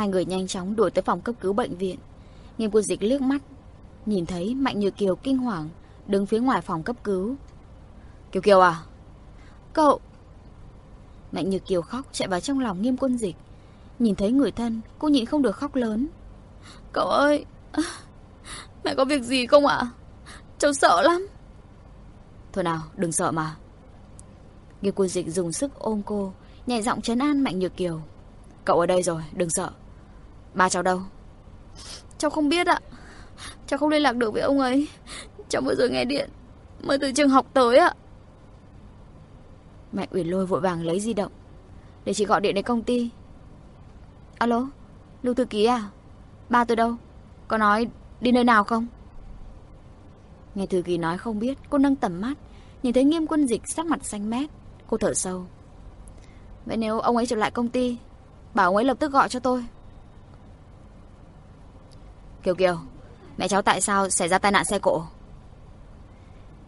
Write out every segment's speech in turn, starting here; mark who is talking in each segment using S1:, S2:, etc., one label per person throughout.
S1: Hai người nhanh chóng đuổi tới phòng cấp cứu bệnh viện. Nghiêm quân dịch liếc mắt, nhìn thấy Mạnh Như Kiều kinh hoàng, đứng phía ngoài phòng cấp cứu. Kiều Kiều à? Cậu! Mạnh Như Kiều khóc chạy vào trong lòng nghiêm quân dịch. Nhìn thấy người thân, cô nhịn không được khóc lớn.
S2: Cậu ơi! Mẹ có việc gì không ạ? Cháu sợ lắm.
S1: Thôi nào, đừng sợ mà. Nghiêm quân dịch dùng sức ôm cô, nhẹ giọng trấn an Mạnh Như Kiều. Cậu ở đây rồi, đừng sợ. Ba cháu đâu?
S2: Cháu không biết ạ. Cháu không liên lạc được với ông ấy. Cháu vừa rồi nghe điện, mới từ trường học tới ạ.
S1: Mạnh Uyển Lôi vội vàng lấy di động Để chị gọi điện đến công ty Alo, Lưu Thư Ký à Ba tôi đâu Có nói đi nơi nào không Nghe Thư Ký nói không biết Cô nâng tầm mắt Nhìn thấy nghiêm quân dịch sắc mặt xanh mét Cô thở sâu Vậy nếu ông ấy trở lại công ty Bảo ông ấy lập tức gọi cho tôi Kiều Kiều Mẹ cháu tại sao xảy ra tai nạn xe cộ?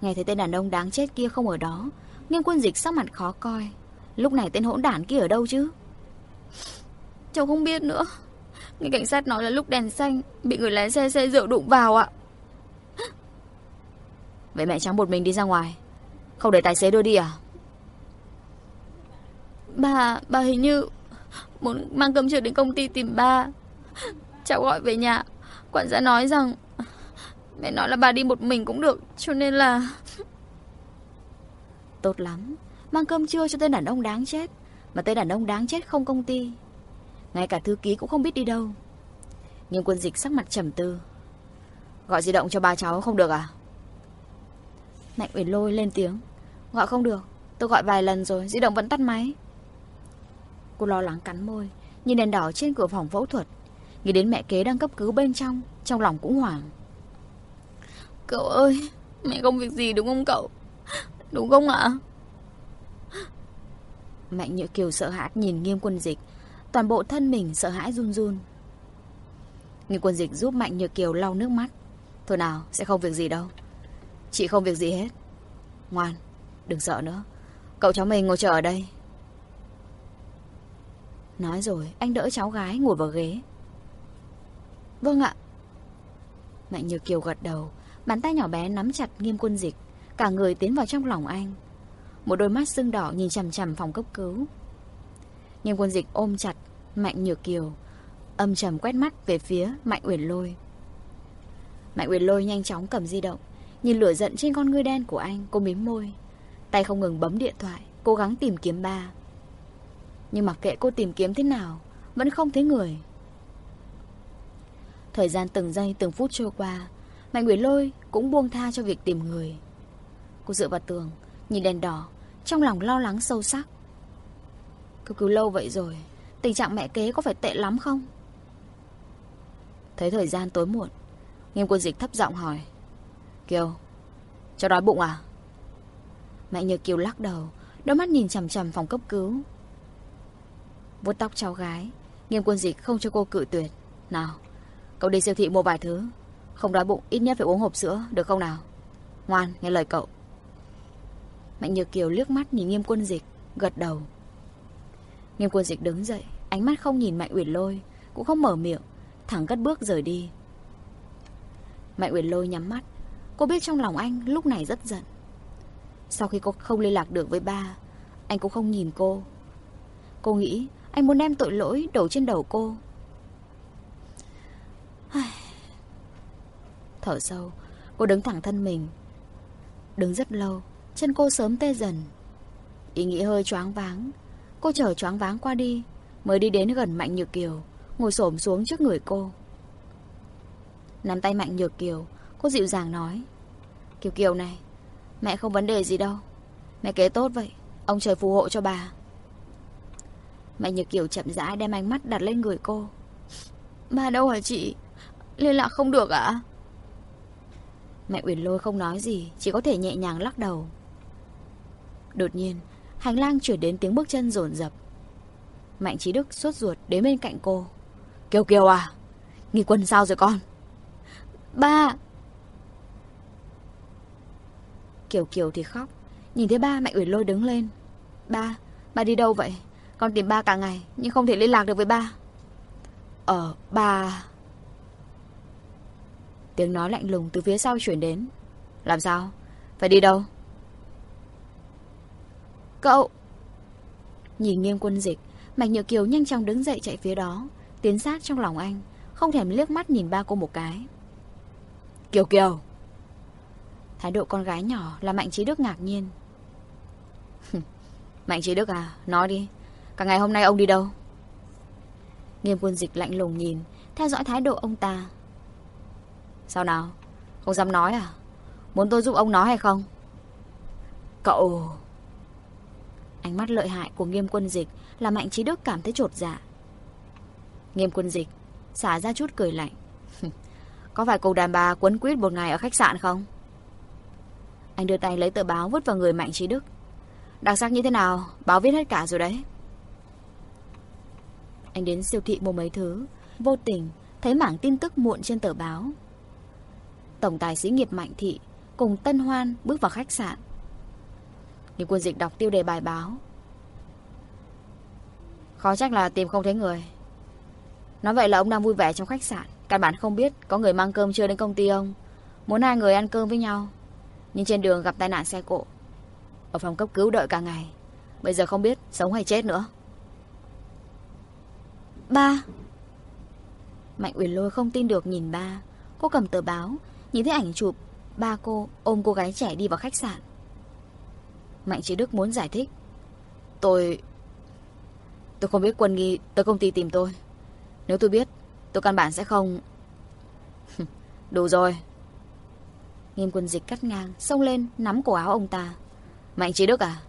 S1: Nghe thấy tên đàn ông đáng chết kia không ở đó Nghiêm quân dịch sắc mặt khó coi. Lúc này tên hỗn đản kia ở đâu chứ?
S2: Cháu không biết nữa. Người cảnh sát nói là lúc đèn xanh Bị người lái xe xe rượu đụng vào ạ.
S1: Vậy mẹ cháu một mình đi ra ngoài Không để tài xế đưa đi à?
S2: Bà, bà hình như Muốn mang cơm trưa đến công ty tìm ba. Cháu gọi về nhà Quản gia nói rằng Mẹ nói là bà đi một mình cũng được, Cho nên là
S1: Tốt lắm. Mang cơm trưa cho tên đàn ông đáng chết, Mà tên đàn ông đáng chết không công ty. Ngay cả thư ký cũng không biết đi đâu. Nhưng quân dịch sắc mặt trầm tư. Gọi di động cho ba cháu không được à? Mạnh Uyển Lôi lên tiếng. Gọi không được. Tôi gọi vài lần rồi, Di động vẫn tắt máy. Cô lo lắng cắn môi, Nhìn đèn đỏ trên cửa phòng phẫu thuật. Nghĩ đến mẹ kế đang cấp cứu bên trong Trong lòng cũng hoảng.
S2: Cậu ơi Mẹ không việc gì đúng không cậu? Đúng không ạ?
S1: Mạnh Nhựa Kiều sợ hãi nhìn nghiêm quân dịch. Toàn bộ thân mình sợ hãi run run. Nghiêm quân dịch giúp Mạnh Nhựa Kiều lau nước mắt. Thôi nào sẽ không việc gì đâu. Chị không việc gì hết. Ngoan đừng sợ nữa. Cậu cháu mình ngồi chờ ở đây. Nói rồi anh đỡ cháu gái ngồi vào ghế Vâng ạ. Mạnh Như Kiều gật đầu, Bàn tay nhỏ bé nắm chặt nghiêm quân dịch, Cả người tiến vào trong lòng anh. Một đôi mắt sưng đỏ nhìn chằm chằm phòng cấp cứu. Nghiêm quân dịch ôm chặt Mạnh Như Kiều, Âm trầm quét mắt về phía Mạnh Uyển Lôi. Mạnh Uyển Lôi nhanh chóng cầm di động, Nhìn lửa giận trên con ngươi đen của anh, Cô mím môi, Tay không ngừng bấm điện thoại, Cố gắng tìm kiếm ba. Nhưng mặc kệ cô tìm kiếm thế nào, Vẫn không thấy người. Thời gian từng giây, từng phút trôi qua Mạnh nguyễn Lôi cũng buông tha cho việc tìm người. Cô dựa vào tường, Nhìn đèn đỏ, Trong lòng lo lắng sâu sắc. Cứ cứu lâu vậy rồi, Tình trạng mẹ kế có phải tệ lắm không? Thấy thời gian tối muộn, Nghiêm quân dịch thấp giọng hỏi. Kiều Cho đói bụng à? Mẹ nhờ Kiều lắc đầu, Đôi mắt nhìn chằm chằm phòng cấp cứu. Vuốt tóc cháu gái, Nghiêm quân dịch không cho cô cự tuyệt. Nào Cậu đi siêu thị mua vài thứ. Không đói bụng, ít nhất phải uống hộp sữa, Được không nào? Ngoan, nghe lời cậu. Mạnh Nhược Kiều liếc mắt nhìn nghiêm quân dịch, Gật đầu. Nghiêm quân dịch đứng dậy, Ánh mắt không nhìn Mạnh Uyển Lôi, Cũng không mở miệng, Thẳng cất bước rời đi. Mạnh Uyển Lôi nhắm mắt, Cô biết trong lòng anh lúc này rất giận. Sau khi cô không liên lạc được với ba, Anh cũng không nhìn cô. Cô nghĩ anh muốn đem tội lỗi đổ trên đầu cô Thở sâu, Cô đứng thẳng thân mình. Đứng rất lâu, Chân cô sớm tê dần. Ý nghĩ hơi choáng váng. Cô chở choáng váng qua đi, Mới đi đến gần Mạnh Nhược Kiều, Ngồi xổm xuống trước người cô. Nắm tay Mạnh Nhược Kiều, Cô dịu dàng nói, Kiều Kiều này, Mẹ không vấn đề gì đâu. Mẹ kế tốt vậy, Ông trời phù hộ cho bà. Mạnh Nhược Kiều chậm rãi đem ánh mắt đặt lên người cô.
S2: Bà đâu hả chị? Liên lạc không được ạ?
S1: Mẹ Uyển Lôi không nói gì Chỉ có thể nhẹ nhàng lắc đầu. Đột nhiên Hành lang chuyển đến tiếng bước chân rồn rập Mạnh Trí Đức suốt ruột đến bên cạnh cô. Kiều Kiều à Nghi quân sao rồi con?
S2: Ba!
S1: Kiều Kiều thì khóc Nhìn thấy ba Mạnh Uyển Lôi đứng lên. Ba, ba đi đâu vậy? Con tìm ba cả ngày Nhưng không thể liên lạc được với ba. Ờ, ba. Tiếng nói lạnh lùng từ phía sau chuyển đến. Làm sao? Phải đi đâu? Cậu! Nhìn nghiêm quân dịch, Mạch Nhược Kiều nhanh chóng đứng dậy chạy phía đó, tiến sát trong lòng anh, không thèm liếc mắt nhìn ba cô một cái. Kiều Kiều! Thái độ con gái nhỏ là Mạnh Trí Đức ngạc nhiên. Mạnh Trí Đức à, nói đi, cả ngày hôm nay ông đi đâu? Nghiêm quân dịch lạnh lùng nhìn, theo dõi thái độ ông ta. Sao nào? Không dám nói à? Muốn tôi giúp ông nói hay không? Cậu... Ánh mắt lợi hại của nghiêm quân dịch là Mạnh Trí Đức cảm thấy trột dạ. Nghiêm quân dịch, xả ra chút cười lạnh. Có phải cô đàn bà quấn quýt một ngày ở khách sạn không? Anh đưa tay lấy tờ báo vứt vào người Mạnh Trí Đức. Đặc sắc như thế nào, báo viết hết cả rồi đấy. Anh đến siêu thị mua mấy thứ, vô tình thấy mảng tin tức muộn trên tờ báo. Tổng tài sĩ nghiệp Mạnh Thị cùng Tân Hoan bước vào khách sạn. Nhưng quân dịch đọc tiêu đề bài báo. Khó trách là tìm không thấy người. Nói vậy là ông đang vui vẻ trong khách sạn. Căn bản không biết có người mang cơm trưa đến công ty ông. Muốn hai người ăn cơm với nhau. Nhưng trên đường gặp tai nạn xe cộ. Ở phòng cấp cứu đợi cả ngày. Bây giờ không biết sống hay chết nữa. Ba Mạnh Uyển Lôi không tin được nhìn ba Cô cầm tờ báo Nhìn thấy ảnh chụp, Ba cô ôm cô gái trẻ đi vào khách sạn. Mạnh Trí Đức muốn giải thích. Tôi Tôi không biết quân nghi, tới công ty tìm tôi. Nếu tôi biết, Tôi căn bản sẽ không. Đủ rồi. Nghiêm quân dịch cắt ngang, Xông lên, nắm cổ áo ông ta. Mạnh Trí Đức à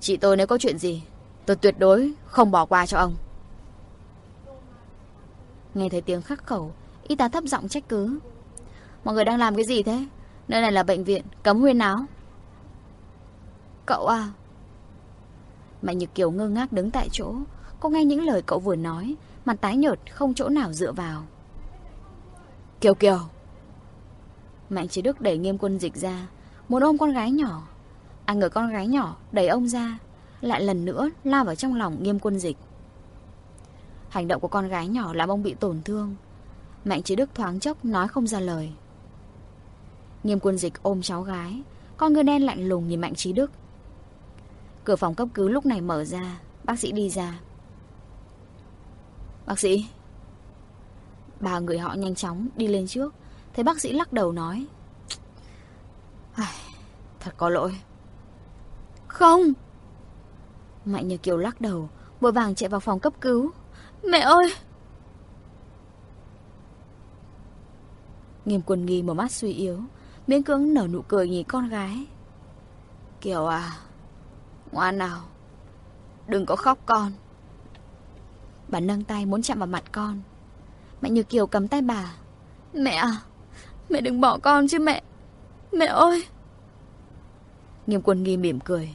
S1: Chị tôi nếu có chuyện gì, Tôi tuyệt đối không bỏ qua cho ông. Nghe thấy tiếng khắc khẩu, Y tá thấp giọng trách cứ. Mọi người đang làm cái gì thế? Nơi này là bệnh viện, Cấm huyên áo. Cậu à? Mạnh Nhược Kiều ngơ ngác đứng tại chỗ. Cô nghe những lời cậu vừa nói, Mặt tái nhợt, không chỗ nào dựa vào. Kiều Kiều! Mạnh Trí Đức đẩy nghiêm quân dịch ra, Muốn ôm con gái nhỏ. Anh ngờ con gái nhỏ đẩy ông ra, Lại lần nữa lao vào trong lòng nghiêm quân dịch. Hành động của con gái nhỏ làm ông bị tổn thương. Mạnh Trí Đức thoáng chốc nói không ra lời. Nghiêm quân dịch ôm cháu gái. Con người đen lạnh lùng nhìn Mạnh Trí Đức. Cửa phòng cấp cứu lúc này mở ra. Bác sĩ đi ra. Bác sĩ. Ba người họ nhanh chóng đi lên trước. Thấy bác sĩ lắc đầu nói. Thật có lỗi.
S2: Không!
S1: Mạnh như Kiều lắc đầu, Vội vàng chạy vào phòng cấp cứu.
S2: Mẹ ơi!
S1: Nghiêm quân nghi mở mắt suy yếu. Miễn cưỡng nở nụ cười nhìn con gái. Kiều à Ngoan nào Đừng có khóc con. Bà nâng tay muốn chạm vào mặt con. Mạnh Như Kiều cầm tay bà.
S2: Mẹ à Mẹ đừng bỏ con chứ mẹ. Mẹ ơi.
S1: Nghiêm quân nghi mỉm cười.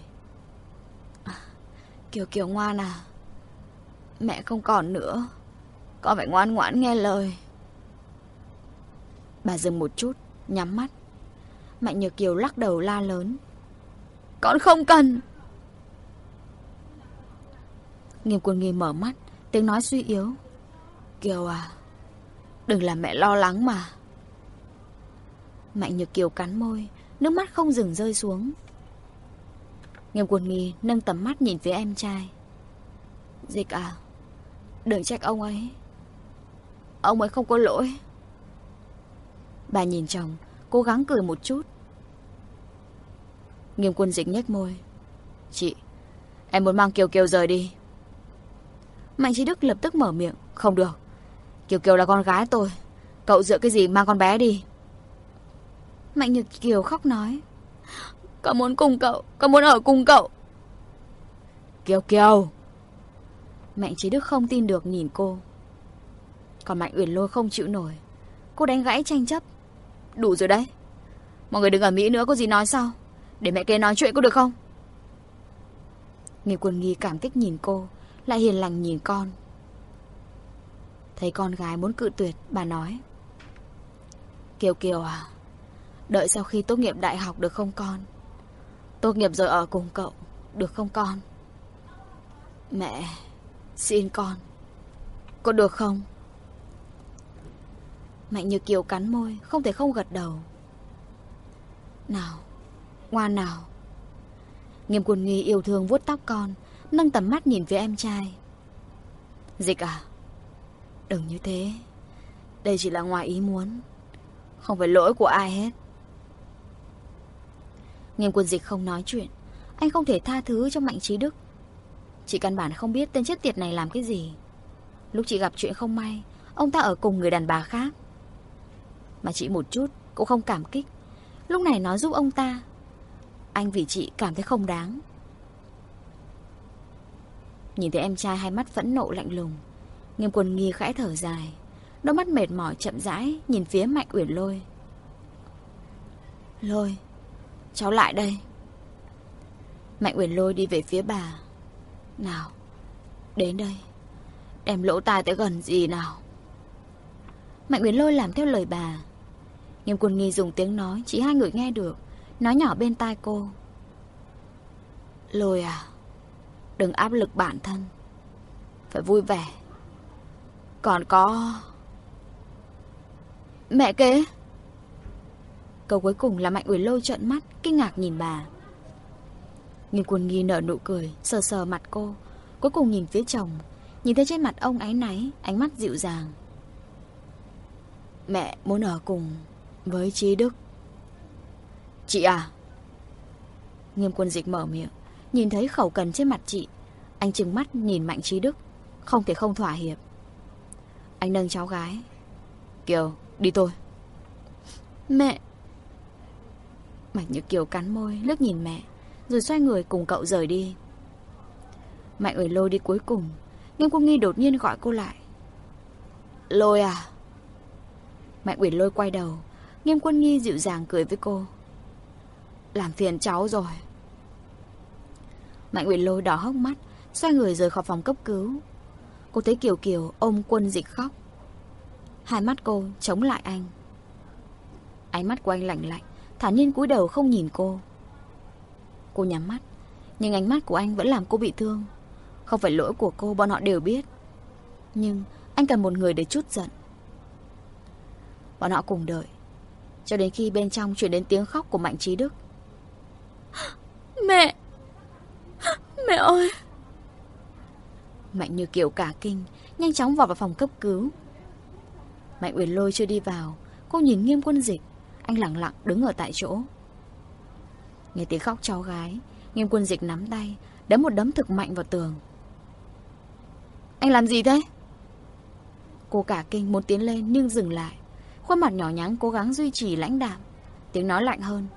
S1: À, Kiều Kiều ngoan à. Mẹ không còn nữa. Con phải ngoan ngoãn nghe lời. Bà dừng một chút Nhắm mắt. Mạnh Nhược Kiều lắc đầu la lớn.
S2: Con không cần.
S1: Nghiêm quân nghi mở mắt Tiếng nói suy yếu. Kiều à Đừng làm mẹ lo lắng mà. Mạnh Nhược Kiều cắn môi Nước mắt không dừng rơi xuống. Nghiêm quân nghi nâng tầm mắt nhìn phía em trai. Dịch à Đừng trách ông ấy. Ông ấy không có lỗi. Bà nhìn chồng Cố gắng cười một chút Nghiêm quân dịch nhếch môi. Chị Em muốn mang Kiều Kiều rời đi. Mạnh Trí Đức lập tức mở miệng. Không được. Kiều Kiều là con gái tôi. Cậu dựa cái gì mang con bé đi? Mạnh Nhược Kiều khóc nói.
S2: Con muốn cùng cậu. Con muốn ở cùng cậu.
S1: Kiều Kiều. Mạnh Trí Đức không tin được nhìn cô. Còn Mạnh Uyển Lôi không chịu nổi. Cô đánh gãy tranh chấp. Đủ rồi đấy. Mọi người đừng ở Mỹ nữa có gì nói sao để mẹ kế nói chuyện có được không? Nghe quân nghi cảm kích nhìn cô, Lại hiền lành nhìn con. Thấy con gái muốn cự tuyệt, Bà nói. Kiều Kiều à Đợi sau khi tốt nghiệp đại học được không con? Tốt nghiệp rồi ở cùng cậu, Được không con? Mẹ, Xin con. Có được không? Mạnh như kiều cắn môi, Không thể không gật đầu. Nào Ngoan nào. Nghiêm quân nghi yêu thương vuốt tóc con, Nâng tầm mắt nhìn phía em trai. Dịch à? Đừng như thế. Đây chỉ là ngoài ý muốn. Không phải lỗi của ai hết. Nghiêm quân dịch không nói chuyện. Anh không thể tha thứ cho Mạnh Trí Đức. Chị căn bản không biết tên chết tiệt này làm cái gì. Lúc chị gặp chuyện không may, Ông ta ở cùng người đàn bà khác. Mà chị một chút cũng không cảm kích. Lúc này nói giúp ông ta. Anh vì chị cảm thấy không đáng. Nhìn thấy em trai hai mắt phẫn nộ lạnh lùng, Nghiêm quân nghi khẽ thở dài, Đôi mắt mệt mỏi chậm rãi Nhìn phía Mạnh Uyển Lôi. Lôi, Cháu lại đây. Mạnh Uyển Lôi đi về phía bà. Nào, Đến đây, Đem lỗ tai tới gần gì nào? Mạnh Uyển Lôi làm theo lời bà. Nghiêm quân nghi dùng tiếng nói Chỉ hai người nghe được Nói nhỏ bên tai cô. Lôi à Đừng áp lực bản thân. Phải vui vẻ. Còn có Mẹ kế. Câu cuối cùng là Mạnh Uyển Lôi trợn mắt, Kinh ngạc nhìn bà. Nghiêm quân nghi nở nụ cười, Sờ sờ mặt cô. Cuối cùng nhìn phía chồng. Nhìn thấy trên mặt ông áy náy, Ánh mắt dịu dàng. Mẹ muốn ở cùng Với Trí Đức. Chị à? Nghiêm quân dịch mở miệng Nhìn thấy khẩu cần trên mặt chị. Anh trừng mắt nhìn Mạnh Trí Đức Không thể không thỏa hiệp. Anh nâng cháu gái. Kiều đi tôi
S2: Mẹ!
S1: Mạnh Như Kiều cắn môi lướt nhìn mẹ Rồi xoay người cùng cậu rời đi. Mạnh ơi lôi đi cuối cùng Nghiêm Quân Nghi đột nhiên gọi cô lại. Lôi à? Mạnh Uyển lôi quay đầu Nghiêm Quân Nghi dịu dàng cười với cô làm phiền cháu rồi. Mạnh Uyển lôi đỏ hốc mắt, Xoay người rời khỏi phòng cấp cứu. Cô thấy Kiều Kiều ôm quân dịch khóc. Hai mắt cô chống lại anh. Ánh mắt của anh lạnh lạnh, Thản nhiên cúi đầu không nhìn cô. Cô nhắm mắt, Nhưng ánh mắt của anh vẫn làm cô bị thương. Không phải lỗi của cô, bọn họ đều biết. Nhưng anh cần một người để chút giận. Bọn họ cùng đợi, Cho đến khi bên trong chuyển đến tiếng khóc của Mạnh Trí Đức.
S2: Mẹ. Mẹ ơi.
S1: Mạnh như kiểu cả kinh, Nhanh chóng vào vào phòng cấp cứu. Mạnh Uyển Lôi chưa đi vào, Cô nhìn nghiêm quân dịch. Anh lặng lặng đứng ở tại chỗ. Nghe tiếng khóc cháu gái, Nghiêm quân dịch nắm tay, Đấm một đấm thực mạnh vào tường. Anh làm gì thế? Cô cả kinh muốn tiến lên nhưng dừng lại. Khuôn mặt nhỏ nhắn cố gắng duy trì lãnh đạm, Tiếng nói lạnh hơn.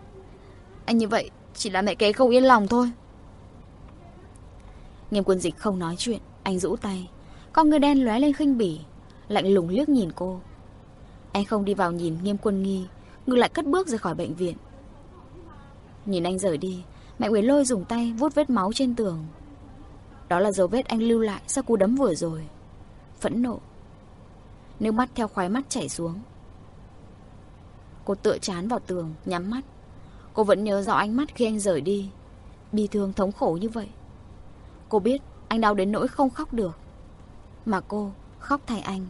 S1: Anh như vậy chỉ là mẹ kế không yên lòng thôi. Nghiêm quân dịch không nói chuyện, Anh rũ tay. Con người đen lóe lên khinh bỉ, Lạnh lùng liếc nhìn cô. Anh không đi vào nhìn nghiêm quân nghi, Ngược lại cất bước ra khỏi bệnh viện. Nhìn anh rời đi, Mẹ Nguyễn Lôi dùng tay vuốt vết máu trên tường. Đó là dấu vết anh lưu lại Sau cú đấm vừa rồi. Phẫn nộ. Nước mắt theo khoái mắt chảy xuống. Cô tựa chán vào tường, Nhắm mắt. Cô vẫn nhớ rõ ánh mắt khi anh rời đi. Bi thương thống khổ như vậy. Cô biết anh đau đến nỗi không khóc được. Mà cô khóc thay anh.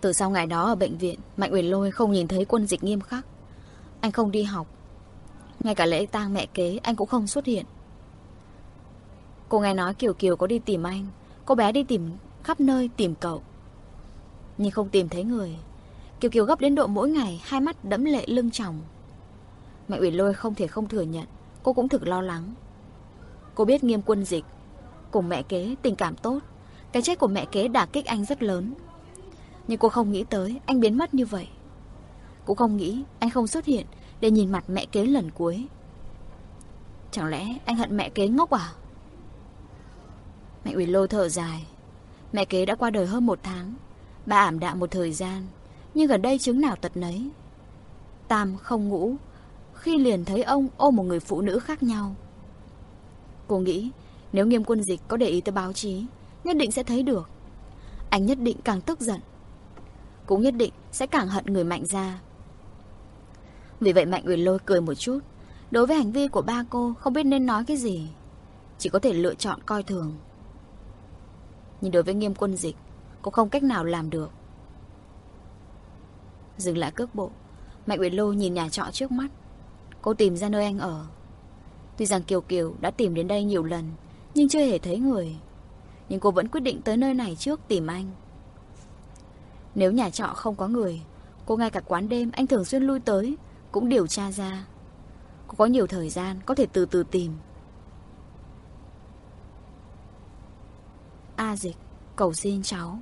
S1: Từ sau ngày đó ở bệnh viện, Mạnh Uyển Lôi không nhìn thấy quân dịch nghiêm khắc. Anh không đi học. Ngay cả lễ tang mẹ kế, anh cũng không xuất hiện. Cô nghe nói Kiều Kiều có đi tìm anh. Cô bé đi tìm khắp nơi tìm cậu. Nhưng không tìm thấy người. Kiều Kiều gấp đến độ mỗi ngày Hai mắt đẫm lệ lưng chồng. Mẹ Uyển Lôi không thể không thừa nhận, Cô cũng thực lo lắng. Cô biết nghiêm quân dịch, Cùng mẹ kế tình cảm tốt, Cái chết của mẹ kế đả kích anh rất lớn. Nhưng cô không nghĩ tới Anh biến mất như vậy. Cũng không nghĩ anh không xuất hiện Để nhìn mặt mẹ kế lần cuối. Chẳng lẽ anh hận mẹ kế ngốc à? Mẹ Uyển Lôi thở dài. Mẹ kế đã qua đời hơn một tháng, Bà ảm đạm một thời gian. Nhưng gần đây chứng nào tật nấy. Tam không ngủ Khi liền thấy ông ôm một người phụ nữ khác nhau. Cô nghĩ Nếu nghiêm quân dịch có để ý tới báo chí Nhất định sẽ thấy được. Anh nhất định càng tức giận Cũng nhất định sẽ càng hận người mạnh ra. Vì vậy Mạnh Uyển Lôi cười một chút Đối với hành vi của ba cô Không biết nên nói cái gì Chỉ có thể lựa chọn coi thường. Nhưng đối với nghiêm quân dịch, cô không cách nào làm được. Dừng lại cước bộ, Mạnh Uyển Lô nhìn nhà trọ trước mắt. Cô tìm ra nơi anh ở. Tuy rằng Kiều Kiều đã tìm đến đây nhiều lần, nhưng chưa hề thấy người. Nhưng cô vẫn quyết định tới nơi này trước tìm anh. Nếu nhà trọ không có người, cô ngay cả quán đêm anh thường xuyên lui tới, cũng điều tra ra. Cô có nhiều thời gian, có thể từ từ tìm. A dịch, cầu xin cháu.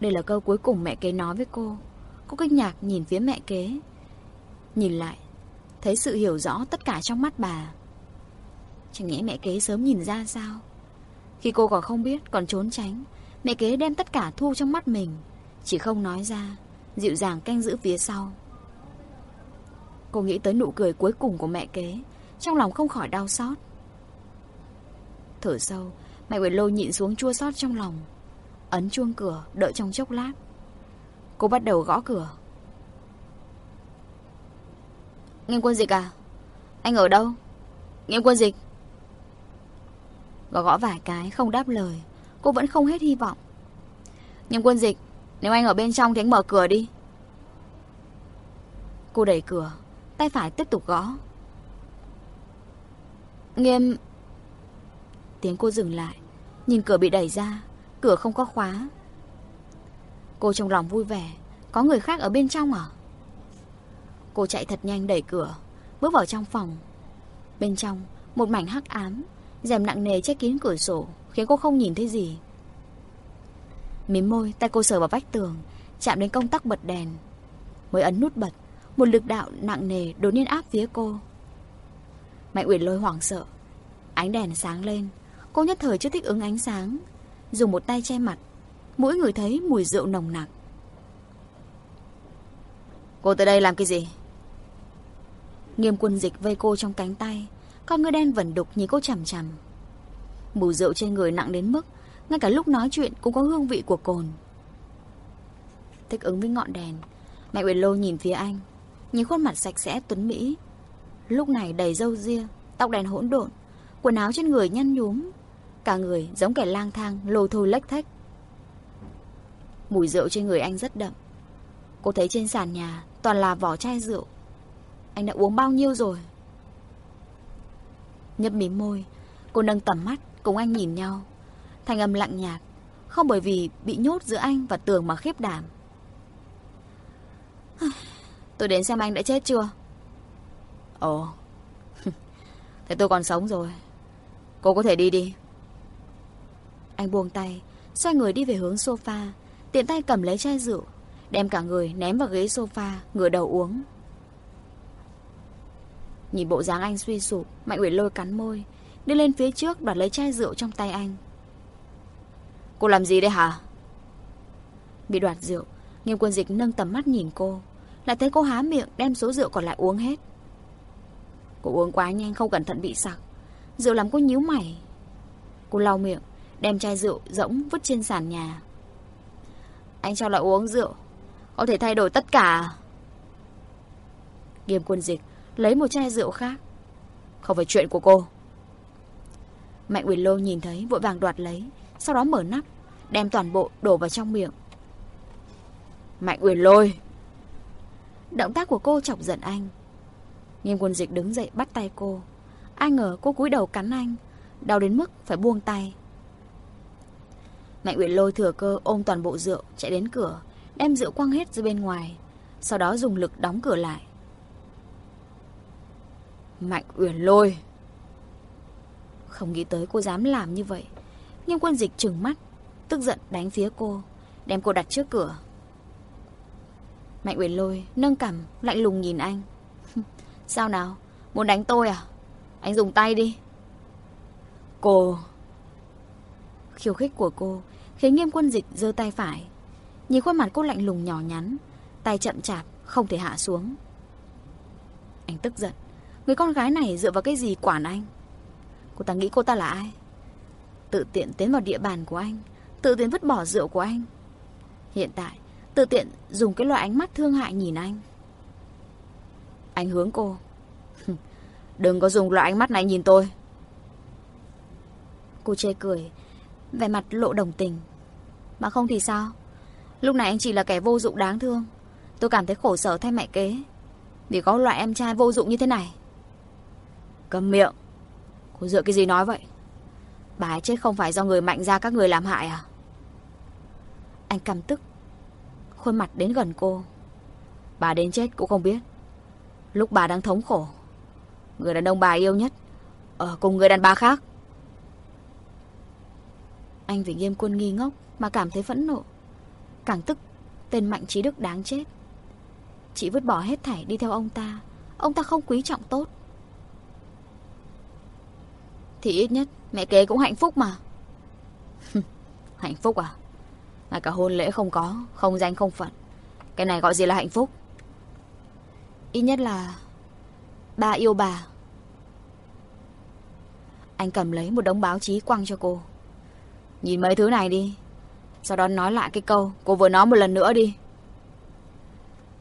S1: Đây là câu cuối cùng mẹ kế nói với cô. Cô kinh ngạc nhìn phía mẹ kế. Nhìn lại, thấy sự hiểu rõ tất cả trong mắt bà. Chẳng nhẽ mẹ kế sớm nhìn ra sao? Khi cô còn không biết, còn trốn tránh, mẹ kế đem tất cả thu trong mắt mình. Chỉ không nói ra, dịu dàng canh giữ phía sau. Cô nghĩ tới nụ cười cuối cùng của mẹ kế, trong lòng không khỏi đau xót. Thở sâu, mẹ Uyển Lô nhịn xuống chua xót trong lòng. Ấn chuông cửa, đợi trong chốc lát. Cô bắt đầu gõ cửa. Nghiêm quân dịch à? Anh ở đâu? Nghiêm quân dịch. Gõ gõ vài cái, không đáp lời. Cô vẫn không hết hy vọng. Nghiêm quân dịch, nếu anh ở bên trong thì anh mở cửa đi. Cô đẩy cửa, tay phải tiếp tục gõ. Nghiêm... Tiếng cô dừng lại, nhìn cửa bị đẩy ra, cửa không có khóa. Cô trong lòng vui vẻ, có người khác ở bên trong à? Cô chạy thật nhanh đẩy cửa, bước vào trong phòng. Bên trong, một mảnh hắc ám, rèm nặng nề che kín cửa sổ, khiến cô không nhìn thấy gì. Mím môi, tay cô sờ vào vách tường, chạm đến công tắc bật đèn. Mới ấn nút bật, một lực đạo nặng nề đột nhiên áp phía cô. Mạnh Uyển lôi hoảng sợ. Ánh đèn sáng lên, cô nhất thời chưa thích ứng ánh sáng, dùng một tay che mặt, mỗi người thấy mùi rượu nồng nặc. Cô tới đây làm cái gì? Nghiêm quân dịch vây cô trong cánh tay, con người đen vẩn đục nhìn cô chằm chằm. Mùi rượu trên người nặng đến mức, ngay cả lúc nói chuyện cũng có hương vị của cồn. Thích ứng với ngọn đèn, Mạnh Uyển Lô nhìn phía anh, nhìn khuôn mặt sạch sẽ tuấn Mỹ. Lúc này đầy râu ria, tóc đèn hỗn độn, quần áo trên người nhăn nhúm, cả người giống kẻ lang thang lồ thôi lách thách. Mùi rượu trên người anh rất đậm. Cô thấy trên sàn nhà toàn là vỏ chai rượu. Anh đã uống bao nhiêu rồi? Nhấp mím môi, cô nâng tầm mắt cùng anh nhìn nhau. Thanh âm lặng nhạt, không bởi vì bị nhốt giữa anh và tường mà khiếp đảm. Tôi đến xem anh đã chết chưa? Ồ, thế tôi còn sống rồi. Cô có thể đi đi. Anh buông tay, xoay người đi về hướng sofa, tiện tay cầm lấy chai rượu, đem cả người ném vào ghế sofa, ngửa đầu uống. Nhìn bộ dáng anh suy sụp, Mạnh Uyển lôi cắn môi, đi lên phía trước đoạt lấy chai rượu trong tay anh. Cô làm gì đây hả? Bị đoạt rượu, nghiêm quân dịch nâng tầm mắt nhìn cô, lại thấy cô há miệng đem số rượu còn lại uống hết. Cô uống quá nhanh không cẩn thận bị sặc, rượu làm cô nhíu mày. Cô lau miệng, đem chai rượu rỗng vứt trên sàn nhà. Anh cho lại uống rượu, có thể thay đổi tất cả. Nghiêm quân dịch lấy một chai rượu khác. Không phải chuyện của cô. Mạnh Quỳnh Lô nhìn thấy vội vàng đoạt lấy, sau đó mở nắp, đem toàn bộ đổ vào trong miệng. Mạnh Quỳnh Lôi. Động tác của cô chọc giận anh. Nghiêm quân dịch đứng dậy bắt tay cô. Ai ngờ cô cúi đầu cắn anh, đau đến mức phải buông tay. Mạnh Uyển Lôi thừa cơ ôm toàn bộ rượu chạy đến cửa, đem rượu quăng hết ra bên ngoài, sau đó dùng lực đóng cửa lại. Mạnh Uyển Lôi! Không nghĩ tới cô dám làm như vậy. Nhưng quân dịch trừng mắt Tức giận đánh phía cô Đem cô đặt trước cửa. Mạnh Uyển Lôi nâng cằm Lạnh lùng nhìn anh. Sao nào Muốn đánh tôi à? Anh dùng tay đi. Cô! Khiêu khích của cô Khiến nghiêm quân dịch giơ tay phải. Nhìn khuôn mặt cô lạnh lùng nhỏ nhắn, Tay chậm chạp, Không thể hạ xuống. Anh tức giận. Người con gái này dựa vào cái gì quản anh? Cô ta nghĩ cô ta là ai? Tự tiện tiến vào địa bàn của anh, Tự tiện vứt bỏ rượu của anh. Hiện tại, Tự tiện dùng cái loại ánh mắt thương hại nhìn anh. Anh hướng cô. Đừng có dùng loại ánh mắt này nhìn tôi. Cô chê cười Vẻ mặt lộ đồng tình. Mà không thì sao? Lúc này anh chỉ là kẻ vô dụng đáng thương. Tôi cảm thấy khổ sở thay mẹ kế. Vì có loại em trai vô dụng như thế này. Cầm miệng. Cô dựa cái gì nói vậy? Bà ấy chết không phải do người mạnh ra các người làm hại à? Anh căm tức. Khuôn mặt đến gần cô. Bà đến chết cũng không biết. Lúc bà đang thống khổ. Người đàn ông bà yêu nhất. Ở cùng người đàn bà khác. Anh vì nghiêm quân nghi ngốc Mà cảm thấy phẫn nộ. Càng tức, Tên Mạnh Trí Đức đáng chết. Chị vứt bỏ hết thảy đi theo ông ta. Ông ta không quý trọng tốt. Thì ít nhất, Mẹ kế cũng hạnh phúc mà. Hạnh phúc à? Ngay cả hôn lễ không có, Không danh không phận. Cái này gọi gì là hạnh phúc? Ít nhất là Ba yêu bà. Anh cầm lấy một đống báo chí quăng cho cô. Nhìn mấy thứ này đi. Sau đó nói lại cái câu, Cô vừa nói một lần nữa đi.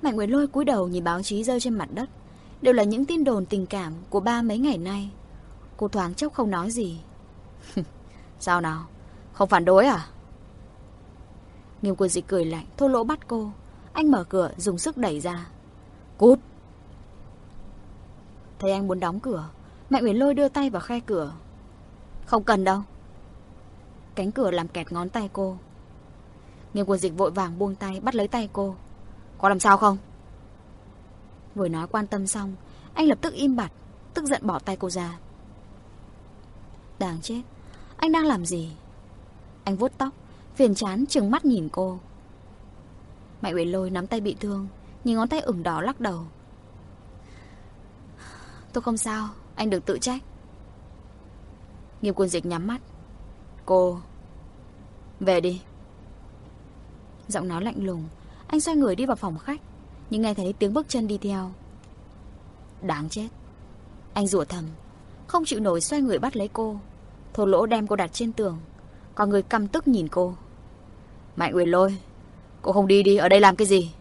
S1: Mạnh Nguyễn Lôi cúi đầu nhìn báo chí rơi trên mặt đất. Đều là những tin đồn tình cảm Của ba mấy ngày nay. Cô thoáng chốc không nói gì. Sao nào? Không phản đối à? Nghiêm quân Dị cười lạnh, Thô lỗ bắt cô. Anh mở cửa, dùng sức đẩy ra. Cút! Thấy anh muốn đóng cửa Mạnh Nguyễn Lôi đưa tay vào khe cửa. Không cần đâu. Cánh cửa làm kẹt ngón tay cô. Nghiêm quân dịch vội vàng buông tay, Bắt lấy tay cô. Có làm sao không? Vừa nói quan tâm xong, Anh lập tức im bặt, Tức giận bỏ tay cô ra. Đáng chết, Anh đang làm gì? Anh vuốt tóc, Phiền chán trừng mắt nhìn cô. Mạnh Uyển Lôi nắm tay bị thương, Nhìn ngón tay ửng đỏ lắc đầu. Tôi không sao, Anh đừng tự trách. Nghiêm quân dịch nhắm mắt Cô Về đi. Giọng nói lạnh lùng Anh xoay người đi vào phòng khách Nhưng nghe thấy tiếng bước chân đi theo. Đáng chết. Anh rủa thầm Không chịu nổi xoay người bắt lấy cô. Thổ lỗ đem cô đặt trên tường Còn người căm tức nhìn cô. Mạnh Uyển Lôi Cô không đi đi, ở đây làm cái gì?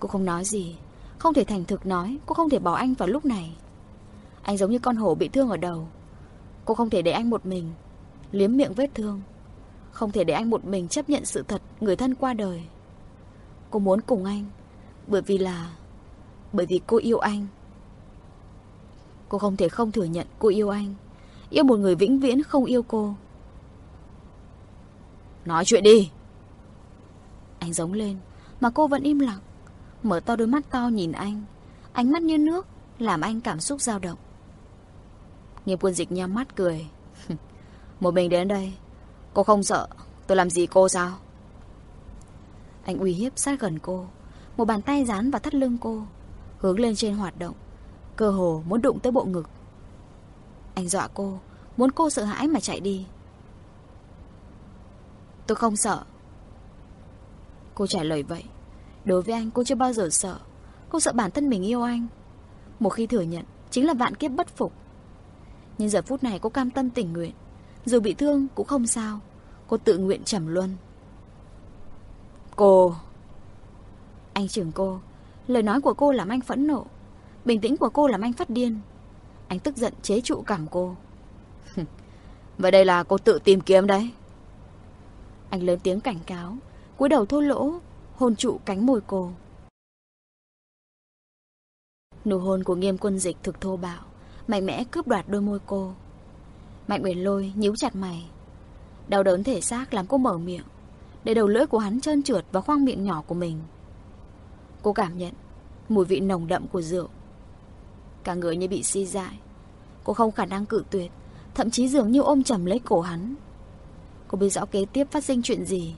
S1: Cô không nói gì Không thể thành thực nói Cô không thể bỏ anh vào lúc này. Anh giống như con hổ bị thương ở đầu Cô không thể để anh một mình. Liếm miệng vết thương. Không thể để anh một mình chấp nhận sự thật Người thân qua đời. Cô muốn cùng anh, Bởi vì là, Bởi vì cô yêu anh. Cô không thể không thừa nhận cô yêu anh, Yêu một người vĩnh viễn không yêu cô. Nói chuyện đi. Anh giống lên, Mà cô vẫn im lặng, Mở to đôi mắt to nhìn anh. Ánh mắt như nước, Làm anh cảm xúc dao động. Nghiêm quân dịch nhắm mắt cười. Một mình đến đây, Cô không sợ Tôi làm gì cô sao? Anh uy hiếp sát gần cô, Một bàn tay dán vào thắt lưng cô, Hướng lên trên hoạt động, Cơ hồ muốn đụng tới bộ ngực. Anh dọa cô, Muốn cô sợ hãi mà chạy đi. Tôi không sợ. Cô trả lời vậy, Đối với anh cô chưa bao giờ sợ, Cô sợ bản thân mình yêu anh. Một khi thừa nhận, Chính là vạn kiếp bất phục. Nhưng giờ phút này cô cam tâm tình nguyện. Dù bị thương cũng không sao. Cô tự nguyện trầm luân. Cô. Anh chừng cô Lời nói của cô làm anh phẫn nộ. Bình tĩnh của cô làm anh phát điên. Anh tức giận chế trụ cảm cô. Vậy đây là cô tự tìm kiếm đấy. Anh lớn tiếng cảnh cáo cúi đầu thô lỗ Hôn trụ cánh môi cô. Nụ hôn của nghiêm quân dịch thực thô bạo Mạnh mẽ cướp đoạt đôi môi cô. Mạnh uyển lôi nhíu chặt mày. Đau đớn thể xác làm cô mở miệng, Để đầu lưỡi của hắn trơn trượt vào khoang miệng nhỏ của mình. Cô cảm nhận Mùi vị nồng đậm của rượu. Cả người như bị si dại. Cô không khả năng cự tuyệt, Thậm chí dường như ôm chầm lấy cổ hắn. Cô biết rõ kế tiếp phát sinh chuyện gì,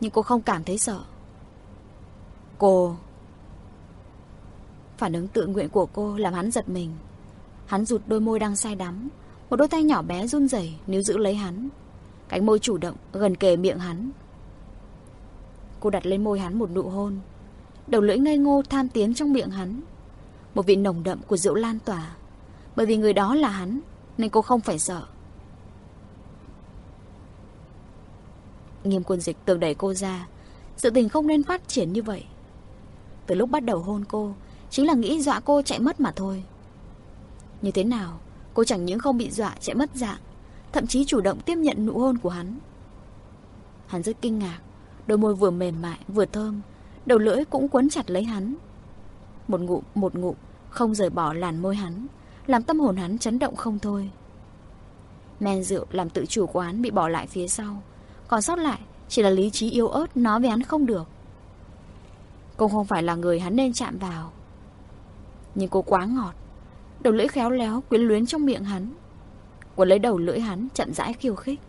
S1: Nhưng cô không cảm thấy sợ. Cô! Phản ứng tự nguyện của cô làm hắn giật mình. Hắn rụt đôi môi đang say đắm. Một đôi tay nhỏ bé run rẩy nếu giữ lấy hắn. Cánh môi chủ động, gần kề miệng hắn. Cô đặt lên môi hắn một nụ hôn. Đầu lưỡi ngây ngô tham tiến trong miệng hắn. Một vị nồng đậm của rượu lan tỏa. Bởi vì người đó là hắn, Nên cô không phải sợ. Nghiêm quân dịch tường đẩy cô ra. Sự tình không nên phát triển như vậy. Từ lúc bắt đầu hôn cô, Chính là nghĩ dọa cô chạy mất mà thôi. Như thế nào Cô chẳng những không bị dọa chạy mất dạng thậm chí chủ động tiếp nhận nụ hôn của hắn. Hắn rất kinh ngạc, đôi môi vừa mềm mại vừa thơm, đầu lưỡi cũng quấn chặt lấy hắn. Một ngụm, một ngụm, không rời bỏ làn môi hắn, làm tâm hồn hắn chấn động không thôi. Men rượu làm tự chủ quán bị bỏ lại phía sau, còn sót lại chỉ là lý trí yếu ớt nói với hắn không được. Cô không phải là người hắn nên chạm vào. Nhưng cô quá ngọt, đầu lưỡi khéo léo quyến luyến trong miệng hắn. Quân lấy đầu lưỡi hắn chậm rãi khiêu khích.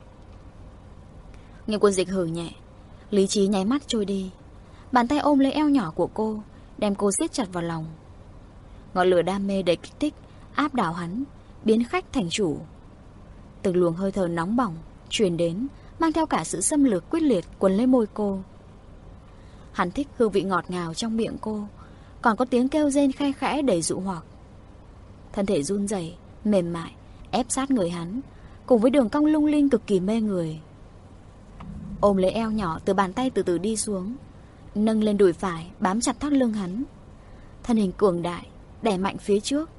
S1: Nghe quân dịch hừ nhẹ, lý trí nháy mắt trôi đi. Bàn tay ôm lấy eo nhỏ của cô, đem cô siết chặt vào lòng. Ngọn lửa đam mê đầy kích thích, áp đảo hắn, biến khách thành chủ. Từng luồng hơi thở nóng bỏng, truyền đến, mang theo cả sự xâm lược quyết liệt quấn lấy môi cô. Hắn thích hương vị ngọt ngào trong miệng cô, còn có tiếng kêu rên khai khẽ đầy dụ hoặc. Thân thể run rẩy, mềm mại, ép sát người hắn, cùng với đường cong lung linh cực kỳ mê người. Ôm lấy eo nhỏ từ bàn tay từ từ đi xuống, nâng lên đùi phải, bám chặt thắt lưng hắn. Thân hình cường đại, đè mạnh phía trước.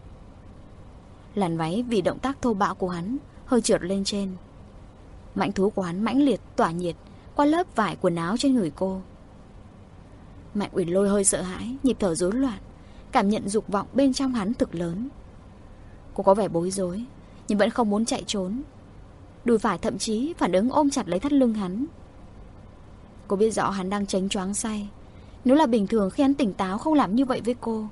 S1: Làn váy vì động tác thô bạo của hắn, hơi trượt lên trên. Mạnh thú của hắn mãnh liệt, tỏa nhiệt, qua lớp vải quần áo trên người cô. Mạnh Uyển Lôi hơi sợ hãi, nhịp thở rối loạn, cảm nhận dục vọng bên trong hắn thực lớn. Cô có vẻ bối rối, nhưng vẫn không muốn chạy trốn. Đùi phải thậm chí phản ứng ôm chặt lấy thắt lưng hắn. Cô biết rõ hắn đang tránh choáng say. Nếu là bình thường khi hắn tỉnh táo không làm như vậy với cô.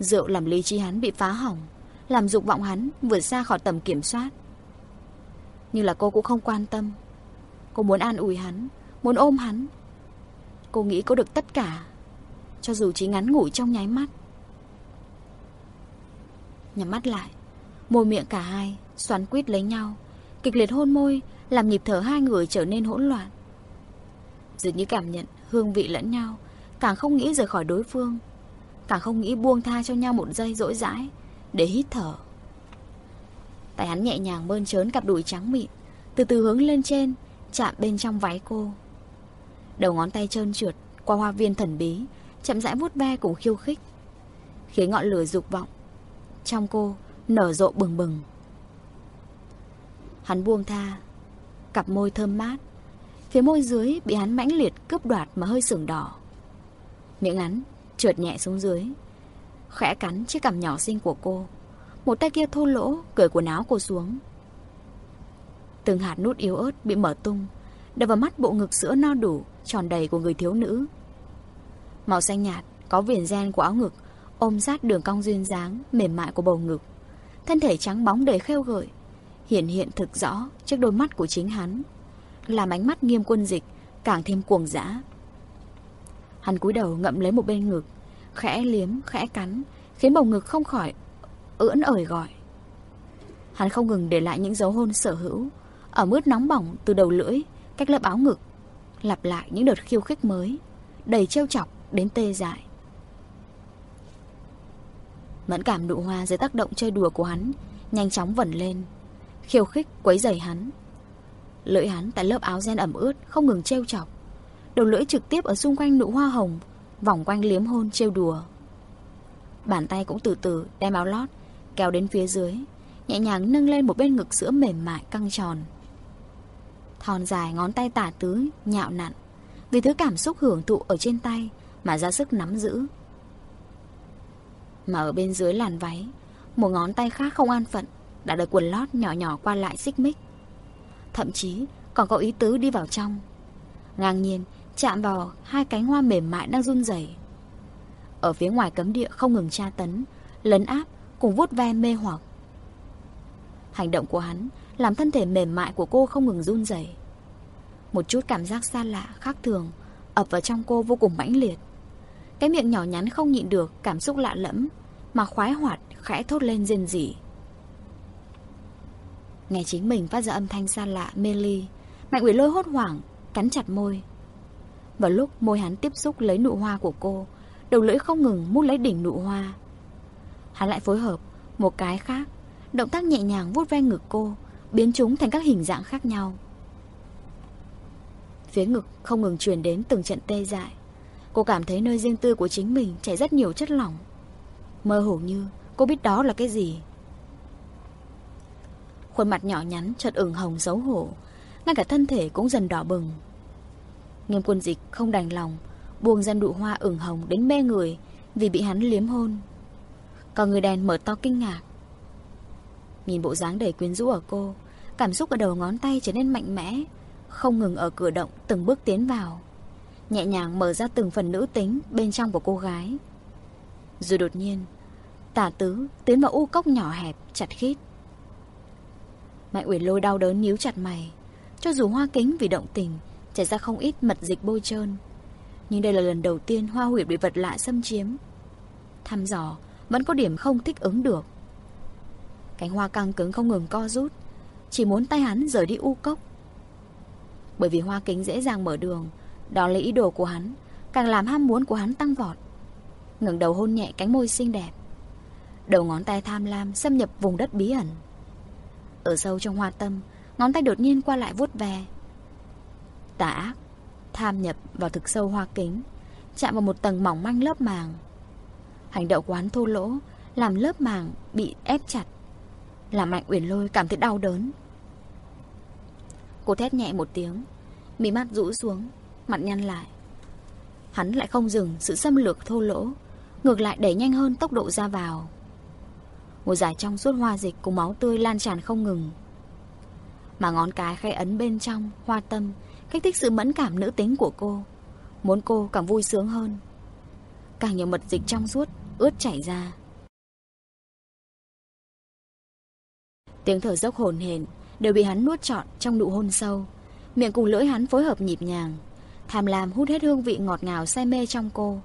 S1: Rượu làm lý trí hắn bị phá hỏng, làm dục vọng hắn vượt xa khỏi tầm kiểm soát. Nhưng là cô cũng không quan tâm. Cô muốn an ủi hắn, muốn ôm hắn, Cô nghĩ có được tất cả Cho dù chỉ ngắn ngủi trong nháy mắt Nhắm mắt lại. Môi miệng cả hai Xoắn quýt lấy nhau Kịch liệt hôn môi Làm nhịp thở hai người trở nên hỗn loạn. Dường như cảm nhận hương vị lẫn nhau Càng không nghĩ rời khỏi đối phương Càng không nghĩ buông tha cho nhau một giây dỗi dãi Để hít thở. Tay hắn nhẹ nhàng bơn trớn cặp đùi trắng mịn Từ từ hướng lên trên Chạm bên trong váy cô. Đầu ngón tay trơn trượt qua hoa viên thần bí, chậm rãi vuốt ve cùng khiêu khích. Khiến ngọn lửa dục vọng trong cô nở rộ bừng bừng. Hắn buông tha, cặp môi thơm mát, phía môi dưới bị hắn mãnh liệt cướp đoạt mà hơi sừng đỏ. Miệng hắn trượt nhẹ xuống dưới, khẽ cắn chiếc cằm nhỏ xinh của cô. Một tay kia thô lỗ cởi quần áo cô xuống. Từng hạt nút yếu ớt bị mở tung, đập vào mắt bộ ngực sữa no đủ, tròn đầy của người thiếu nữ. Màu xanh nhạt, có viền gen của áo ngực, ôm sát đường cong duyên dáng, mềm mại của bầu ngực. Thân thể trắng bóng đầy khêu gợi, hiện hiện thực rõ trước đôi mắt của chính hắn. Làm ánh mắt nghiêm quân dịch, càng thêm cuồng dã. Hắn cúi đầu ngậm lấy một bên ngực, khẽ liếm, khẽ cắn, khiến bầu ngực không khỏi ưỡn ởi gọi. Hắn không ngừng để lại những dấu hôn sở hữu, ở mướt nóng bỏng từ đầu lưỡi, cách lớp áo ngực, lặp lại những đợt khiêu khích mới, đầy trêu chọc đến tê dại. Mẫn cảm nụ hoa dưới tác động chơi đùa của hắn, nhanh chóng vẩn lên, khiêu khích quấy rầy hắn. Lưỡi hắn tại lớp áo ren ẩm ướt không ngừng trêu chọc, đầu lưỡi trực tiếp ở xung quanh nụ hoa hồng, vòng quanh liếm hôn trêu đùa. Bàn tay cũng từ từ đem áo lót kéo đến phía dưới, nhẹ nhàng nâng lên một bên ngực sữa mềm mại căng tròn. Thon dài ngón tay tả tứ, nhạo nặn Vì thứ cảm xúc hưởng thụ ở trên tay Mà ra sức nắm giữ mà ở bên dưới làn váy Một ngón tay khác không an phận Đã đợi quần lót nhỏ nhỏ qua lại xích mích Thậm chí còn có ý tứ đi vào trong Ngang nhiên chạm vào hai cánh hoa mềm mại đang run rẩy. Ở phía ngoài cấm địa không ngừng tra tấn Lấn áp cùng vuốt ve mê hoặc Hành động của hắn làm thân thể mềm mại của cô không ngừng run rẩy. Một chút cảm giác xa lạ, khác thường, ập vào trong cô vô cùng mãnh liệt. Cái miệng nhỏ nhắn không nhịn được cảm xúc lạ lẫm, mà khoái hoạt khẽ thốt lên rên rỉ. Nghe chính mình phát ra âm thanh xa lạ, mê ly, Mạnh Quỷ Lôi hốt hoảng, cắn chặt môi. Vào lúc môi hắn tiếp xúc lấy nụ hoa của cô, đầu lưỡi không ngừng mút lấy đỉnh nụ hoa. Hắn lại phối hợp một cái khác, động tác nhẹ nhàng vuốt ve ngực cô, biến chúng thành các hình dạng khác nhau. Phía ngực không ngừng truyền đến từng trận tê dại. Cô cảm thấy nơi riêng tư của chính mình chảy rất nhiều chất lỏng. Mơ hồ như cô biết đó là cái gì. Khuôn mặt nhỏ nhắn chợt ửng hồng xấu hổ, Ngay cả thân thể cũng dần đỏ bừng. Nghiêm quân dịch không đành lòng, Buông ra đụ hoa ửng hồng đến mê người Vì bị hắn liếm hôn. Còn người đàn mở to kinh ngạc. Nhìn bộ dáng đầy quyến rũ ở cô, Cảm xúc ở đầu ngón tay trở nên mạnh mẽ, Không ngừng ở cửa động từng bước tiến vào. Nhẹ nhàng mở ra từng phần nữ tính Bên trong của cô gái. Rồi đột nhiên Tả tứ, tiến vào u cốc nhỏ hẹp, Chặt khít. Mạnh Uyển lôi đau đớn nhíu chặt mày. Cho dù hoa kính vì động tình, Chảy ra không ít mật dịch bôi trơn. Nhưng đây là lần đầu tiên hoa huyệt bị vật lạ xâm chiếm. Thăm dò, Vẫn có điểm không thích ứng được. Cánh hoa căng cứng không ngừng co rút, Chỉ muốn tay hắn rời đi u cốc. Bởi vì hoa kính dễ dàng mở đường, Đó là ý đồ của hắn, Càng làm ham muốn của hắn tăng vọt. Ngẩng đầu hôn nhẹ cánh môi xinh đẹp. Đầu ngón tay tham lam xâm nhập vùng đất bí ẩn. Ở sâu trong hoa tâm, Ngón tay đột nhiên qua lại vuốt ve. Tà ác, Tham nhập vào thực sâu hoa kính, Chạm vào một tầng mỏng manh lớp màng. Hành động quán thô lỗ, Làm lớp màng bị ép chặt, Làm mạnh uyển lôi cảm thấy đau đớn. Cô thét nhẹ một tiếng Mí mắt rũ xuống, Mặt nhăn lại. Hắn lại không dừng, sự xâm lược thô lỗ, Ngược lại đẩy nhanh hơn tốc độ ra vào. Một dải trong suốt hoa dịch Cùng máu tươi lan tràn không ngừng. Mà ngón cái khai ấn bên trong, Hoa tâm, Kích thích sự mẫn cảm nữ tính của cô. Muốn cô càng vui sướng hơn. Càng nhiều mật dịch trong suốt, Ướt chảy ra. Tiếng thở dốc hồn hển Đều bị hắn nuốt trọn trong nụ hôn sâu. Miệng cùng lưỡi hắn phối hợp nhịp nhàng, Tham lam hút hết hương vị ngọt ngào say mê trong cô.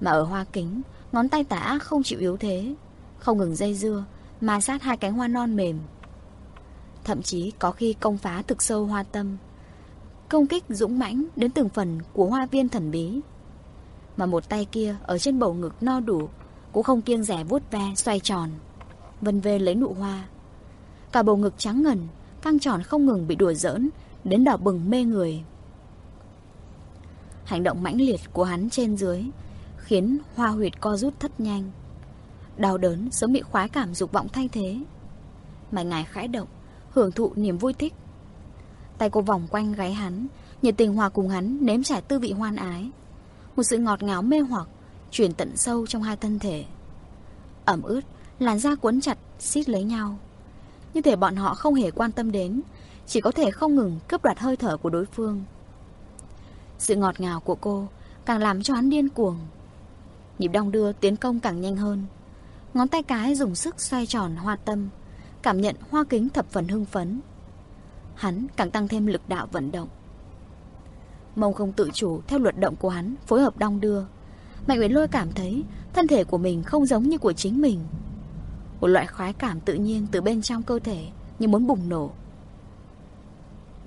S1: Mà ở hoa kính, Ngón tay tả không chịu yếu thế. Không ngừng dây dưa Mà sát hai cánh hoa non mềm. Thậm chí có khi công phá thực sâu hoa tâm, Công kích dũng mãnh đến từng phần của hoa viên thần bí. Mà một tay kia ở trên bầu ngực no đủ Cũng không kiêng rẻ vuốt ve xoay tròn, Vân vê lấy nụ hoa. Cả bầu ngực trắng ngần, Căng tròn không ngừng bị đùa giỡn Đến đỏ bừng mê người. Hành động mãnh liệt của hắn trên dưới Khiến hoa huyệt co rút thất nhanh. Đau đớn, sớm bị khoái cảm dục vọng thay thế. Mà ngài khẽ động, Hưởng thụ niềm vui thích. Tay cô vòng quanh gáy hắn, Nhiệt tình hòa cùng hắn, nếm trải tư vị hoan ái. Một sự ngọt ngào mê hoặc Chuyển tận sâu trong hai thân thể. Ẩm ướt, Làn da cuốn chặt, xít lấy nhau. Như thể bọn họ không hề quan tâm đến, Chỉ có thể không ngừng cướp đoạt hơi thở của đối phương. Sự ngọt ngào của cô Càng làm cho hắn điên cuồng. Nhịp đong đưa tiến công càng nhanh hơn. Ngón tay cái dùng sức xoay tròn hoa tâm, Cảm nhận hoa kính thập phần hưng phấn. Hắn càng tăng thêm lực đạo vận động. Mông không tự chủ, Theo luật động của hắn, Phối hợp đong đưa. Mạnh Uyển Lôi cảm thấy Thân thể của mình không giống như của chính mình. Một loại khoái cảm tự nhiên từ bên trong cơ thể Như muốn bùng nổ.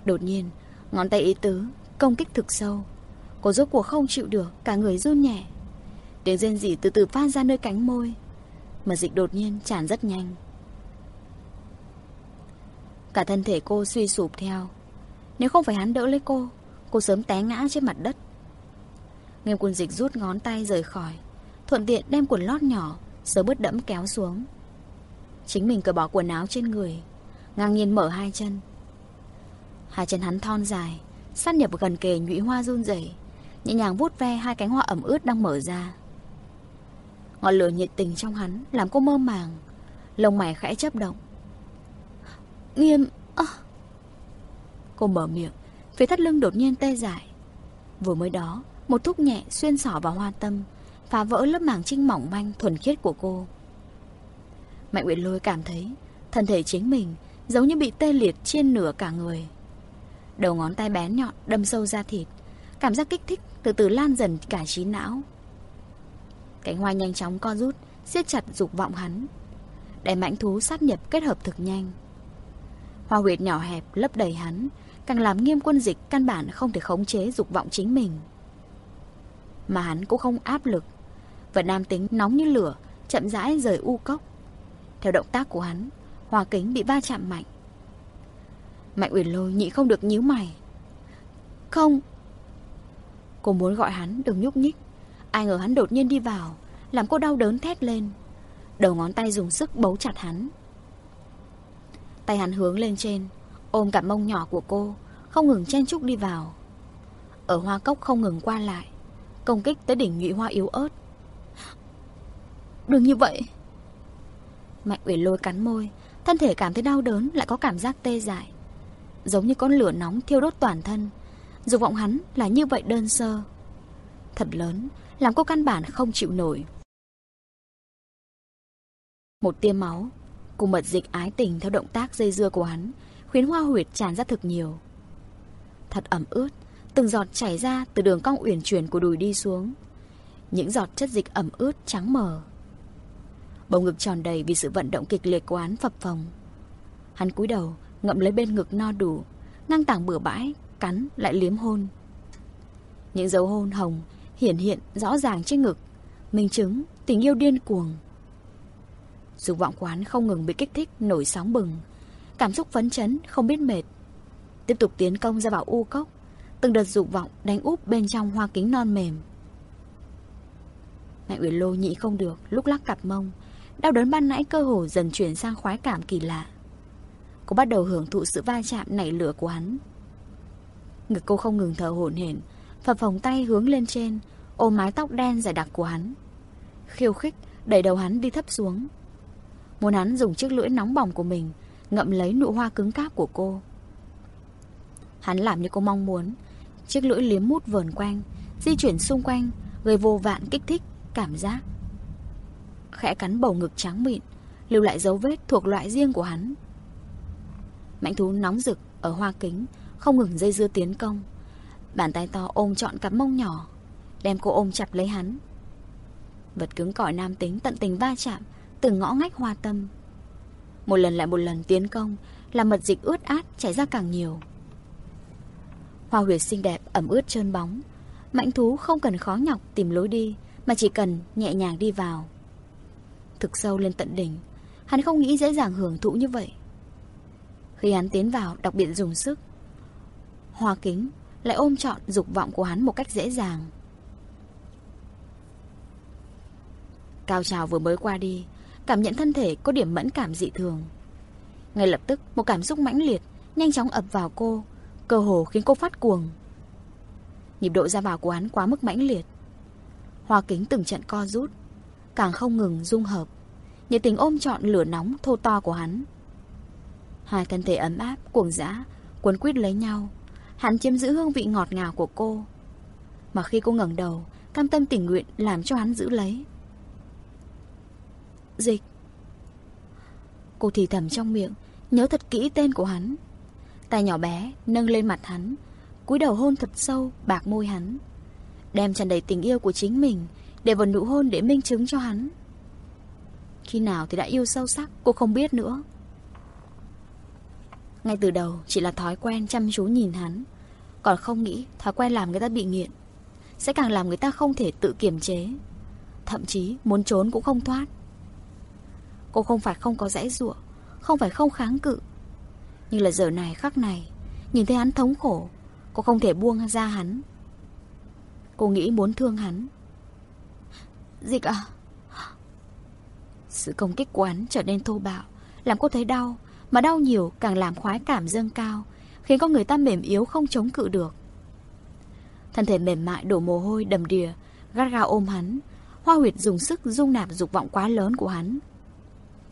S1: Đột nhiên, Ngón tay ý tứ Công kích thực sâu. Cô rốt cuộc không chịu được, Cả người run nhẹ. Tiếng rên rỉ từ từ phát ra nơi cánh môi. Mà dịch đột nhiên tràn rất nhanh. Cả thân thể cô suy sụp theo. Nếu không phải hắn đỡ lấy cô Cô sớm té ngã trên mặt đất. Nghiêm quân dịch rút ngón tay rời khỏi, Thuận tiện đem quần lót nhỏ Sớm bớt đẫm kéo xuống. Chính mình cởi bỏ quần áo trên người, Ngang nhiên mở hai chân. Hai chân hắn thon dài, Sát nhập gần kề nhụy hoa run rẩy, Nhẹ nhàng vuốt ve hai cánh hoa ẩm ướt đang mở ra. Ngọn lửa nhiệt tình trong hắn Làm cô mơ màng, Lông mày khẽ chấp động. Nghiêm à. Cô mở miệng, Phía thắt lưng đột nhiên tê dại. Vừa mới đó, Một thúc nhẹ xuyên sỏ vào hoa tâm, Phá vỡ lớp màng trinh mỏng manh thuần khiết của cô. Mạnh Uyển Lôi cảm thấy Thân thể chính mình Giống như bị tê liệt trên nửa cả người. Đầu ngón tay bén nhọn đâm sâu ra thịt, Cảm giác kích thích từ từ lan dần cả trí não. Cánh hoa nhanh chóng co rút, siết chặt dục vọng hắn. Để mãnh thú sát nhập kết hợp thực nhanh. Hoa huyệt nhỏ hẹp lấp đầy hắn, Càng làm nghiêm quân dịch căn bản không thể khống chế dục vọng chính mình. Mà hắn cũng không áp lực. Vật nam tính nóng như lửa, Chậm rãi rời u cốc. Theo động tác của hắn, Hoa kính bị va chạm mạnh. Mạnh uyển lôi nhị không được nhíu mày. Không! Cô muốn gọi hắn đừng nhúc nhích. Ai ngờ hắn đột nhiên đi vào, Làm cô đau đớn thét lên. Đầu ngón tay dùng sức bấu chặt hắn. Tay hắn hướng lên trên, Ôm cả mông nhỏ của cô, Không ngừng chen chúc đi vào. Ở hoa cốc không ngừng qua lại, Công kích tới đỉnh nhụy hoa yếu ớt.
S2: Đừng như vậy.
S1: Mạnh Uyển lôi cắn môi, Thân thể cảm thấy đau đớn, Lại có cảm giác tê dại. Giống như con lửa nóng thiêu đốt toàn thân, Dục vọng hắn là như vậy đơn sơ. Thật lớn làm cô căn bản không chịu nổi. Một tia máu Cùng mật dịch ái tình theo động tác dây dưa của hắn, Khiến hoa huyệt tràn ra thực nhiều. Thật ẩm ướt, Từng giọt chảy ra từ đường cong uyển chuyển của đùi đi xuống. Những giọt chất dịch ẩm ướt trắng mờ. Bầu ngực tròn đầy vì sự vận động kịch liệt của hắn phập phồng. Hắn cúi đầu, Ngậm lấy bên ngực no đủ, Ngang tảng bừa bãi, Cắn lại liếm hôn. Những dấu hôn hồng Hiển hiện rõ ràng trên ngực. Minh chứng tình yêu điên cuồng. Dục vọng quán không ngừng bị kích thích, Nổi sóng bừng. Cảm xúc phấn chấn, không biết mệt. Tiếp tục tiến công ra vào u cốc. Từng đợt dục vọng đánh úp bên trong hoa kính non mềm. Mạnh Uyển Lô nhị không được, Lúc lắc cặp mông. Đau đớn ban nãy cơ hồ dần chuyển sang khoái cảm kỳ lạ. Cô bắt đầu hưởng thụ sự va chạm nảy lửa của hắn. Ngực cô không ngừng thở hổn hển Phập phồng tay hướng lên trên, Ôm mái tóc đen dài đặc của hắn. Khiêu khích, đẩy đầu hắn đi thấp xuống. Muốn hắn dùng chiếc lưỡi nóng bỏng của mình Ngậm lấy nụ hoa cứng cáp của cô. Hắn làm như cô mong muốn. Chiếc lưỡi liếm mút vờn quanh, Di chuyển xung quanh, Gây vô vạn kích thích, Cảm giác. Khẽ cắn bầu ngực trắng mịn, Lưu lại dấu vết thuộc loại riêng của hắn. Mạnh thú nóng rực Ở hoa kính, Không ngừng dây dưa tiến công. Bàn tay to ôm trọn cặp mông nhỏ, Đem cô ôm chặt lấy hắn. Vật cứng cỏi nam tính tận tình va chạm, Từng ngõ ngách hoa tâm. Một lần lại một lần tiến công, Làm mật dịch ướt át chảy ra càng nhiều. Hoa huyệt xinh đẹp ẩm ướt trơn bóng Mạnh thú không cần khó nhọc tìm lối đi, Mà chỉ cần nhẹ nhàng đi vào. Thực sâu lên tận đỉnh, Hắn không nghĩ dễ dàng hưởng thụ như vậy. Khi hắn tiến vào, đặc biệt dùng sức, Hoa kính lại ôm trọn dục vọng của hắn một cách dễ dàng. Cao trào vừa mới qua đi Cảm nhận thân thể có điểm mẫn cảm dị thường. Ngay lập tức một cảm xúc mãnh liệt Nhanh chóng ập vào cô Cơ hồ khiến cô phát cuồng. Nhịp độ ra vào của hắn quá mức mãnh liệt. Hoa kính từng trận co rút Càng không ngừng dung hợp Nhiệt tình ôm trọn lửa nóng thô to của hắn. Hai thân thể ấm áp, cuồng dã cuốn quýt lấy nhau Hắn chiếm giữ hương vị ngọt ngào của cô. Mà khi cô ngẩng đầu, Cam tâm tình nguyện làm cho hắn giữ lấy. Dịch. Cô thì thầm trong miệng, Nhớ thật kỹ tên của hắn. Tay nhỏ bé nâng lên mặt hắn, cúi đầu hôn thật sâu bạc môi hắn. Đem tràn đầy tình yêu của chính mình Để vào nụ hôn để minh chứng cho hắn. Khi nào thì đã yêu sâu sắc, Cô không biết nữa. Ngay từ đầu, chỉ là thói quen chăm chú nhìn hắn. Còn không nghĩ thói quen làm người ta bị nghiện, Sẽ càng làm người ta không thể tự kiềm chế. Thậm chí muốn trốn cũng không thoát. Cô không phải không có dãy ruộng, Không phải không kháng cự. Nhưng là giờ này, khắc này, Nhìn thấy hắn thống khổ, Cô không thể buông ra hắn. Cô nghĩ muốn thương hắn. Dịch à Sự công kích của hắn trở nên thô bạo, Làm cô thấy đau mà đau nhiều càng làm khoái cảm dâng cao Khiến con người ta mềm yếu không chống cự được. Thân thể mềm mại đổ mồ hôi đầm đìa Gắt gao ôm hắn Hoa huyệt dùng sức dung nạp dục vọng quá lớn của hắn.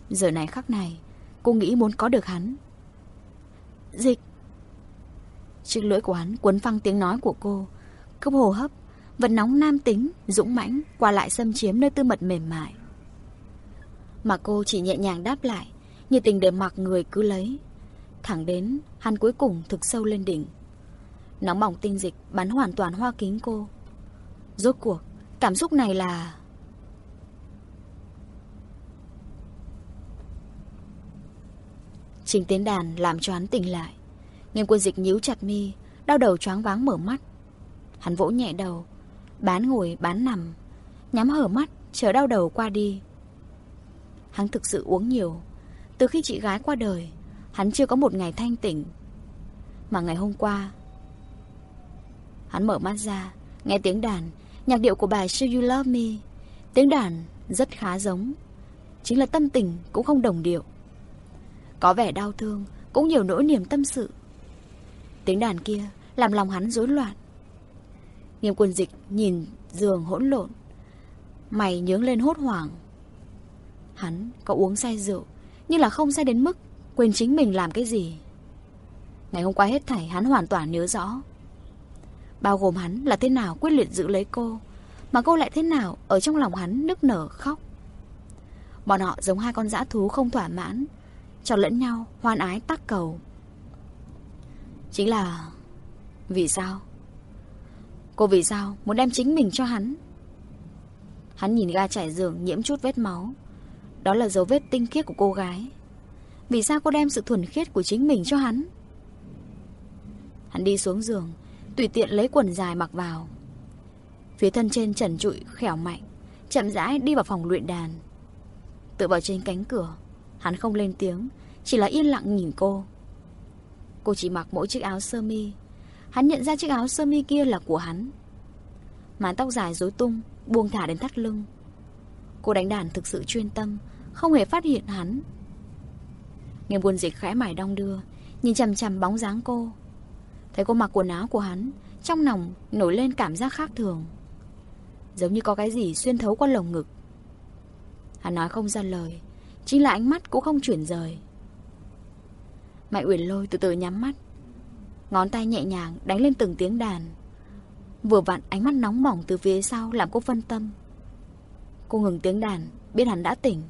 S1: Giờ này khắc này Cô nghĩ muốn có được hắn. Dịch! Chiếc lưỡi của hắn cuốn phăng tiếng nói của cô Cốc hồ hấp Vật nóng nam tính, dũng mãnh Qua lại xâm chiếm nơi tư mật mềm mại. Mà cô chỉ nhẹ nhàng đáp lại Nhiệt tình để mặc người cứ lấy. Thẳng đến, Hắn cuối cùng thực sâu lên đỉnh. Nóng bỏng tinh dịch bắn hoàn toàn hoa kính cô. Rốt cuộc, Cảm xúc này là Trình tiến đàn làm cho hắn tỉnh lại. Nghiêm quân dịch nhíu chặt mi, Đau đầu choáng váng mở mắt. Hắn vỗ nhẹ đầu, Bán ngồi, bán nằm, Nhắm hở mắt, chờ đau đầu qua đi. Hắn thực sự uống nhiều từ khi chị gái qua đời, Hắn chưa có một ngày thanh tỉnh. Mà ngày hôm qua, Hắn mở mắt ra, Nghe tiếng đàn, Nhạc điệu của bài Should You Love Me? Tiếng đàn rất khá giống, Chính là tâm tình cũng không đồng điệu. Có vẻ đau thương, Cũng nhiều nỗi niềm tâm sự. Tiếng đàn kia làm lòng hắn rối loạn. Nghiêm quân dịch nhìn giường hỗn lộn, Mày nhướng lên hốt hoảng. Hắn có uống say rượu. Nhưng là không say đến mức Quên chính mình làm cái gì. Ngày hôm qua hết thảy hắn hoàn toàn nhớ rõ. Bao gồm hắn là thế nào quyết liệt giữ lấy cô, Mà cô lại thế nào Ở trong lòng hắn nức nở khóc. Bọn họ giống hai con dã thú không thỏa mãn, Cho lẫn nhau hoan ái tắc cầu. Chính là Vì sao? Cô vì sao muốn đem chính mình cho hắn? Hắn nhìn ga trải giường nhiễm chút vết máu. Đó là dấu vết tinh khiết của cô gái. Vì sao cô đem sự thuần khiết của chính mình cho hắn? Hắn đi xuống giường, Tùy tiện lấy quần dài mặc vào. Phía thân trên trần trụi, khẻo mạnh, Chậm rãi đi vào phòng luyện đàn. Tự vào trên cánh cửa, Hắn không lên tiếng, Chỉ là yên lặng nhìn cô. Cô chỉ mặc mỗi chiếc áo sơ mi. Hắn nhận ra chiếc áo sơ mi kia là của hắn. Mái tóc dài rối tung, Buông thả đến thắt lưng. Cô đánh đàn thực sự chuyên tâm không hề phát hiện hắn. Nghe buồn dịch khẽ mải đong đưa, Nhìn chằm chằm bóng dáng cô. Thấy cô mặc quần áo của hắn, Trong lòng nổi lên cảm giác khác thường. Giống như có cái gì xuyên thấu qua lồng ngực. Hắn nói không ra lời, Chính là ánh mắt cũng không chuyển rời. Mạnh Uyển Lôi từ từ nhắm mắt. Ngón tay nhẹ nhàng đánh lên từng tiếng đàn. Vừa vặn ánh mắt nóng bỏng từ phía sau Làm cô phân tâm. Cô ngừng tiếng đàn, Biết hắn đã tỉnh.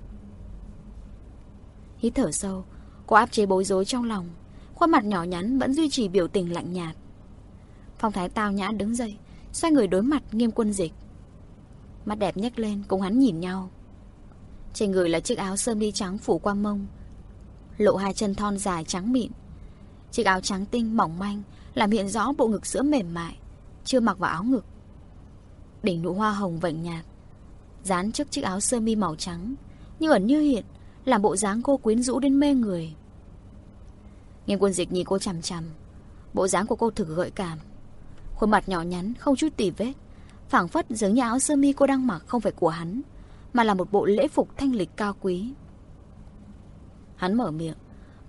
S1: Hít thở sâu, Cô áp chế bối rối trong lòng. Khuôn mặt nhỏ nhắn vẫn duy trì biểu tình lạnh nhạt. Phong thái tao nhã đứng dậy, Xoay người đối mặt nghiêm quân dịch. Mắt đẹp nhếch lên, cùng hắn nhìn nhau. Trên người là chiếc áo sơ mi trắng phủ qua mông, Lộ hai chân thon dài trắng mịn. Chiếc áo trắng tinh mỏng manh, Làm hiện rõ bộ ngực sữa mềm mại, Chưa mặc vào áo ngực. Đỉnh nụ hoa hồng vạnh nhạt, Dán trước chiếc áo sơ mi màu trắng Như ẩn như hiện làm bộ dáng cô quyến rũ đến mê người. Nghiêm quân dịch nhìn cô chằm chằm. Bộ dáng của cô thực gợi cảm. Khuôn mặt nhỏ nhắn, không chút tỉ vết. Phảng phất giống như áo sơ mi cô đang mặc không phải của hắn, Mà là một bộ lễ phục thanh lịch cao quý. Hắn mở miệng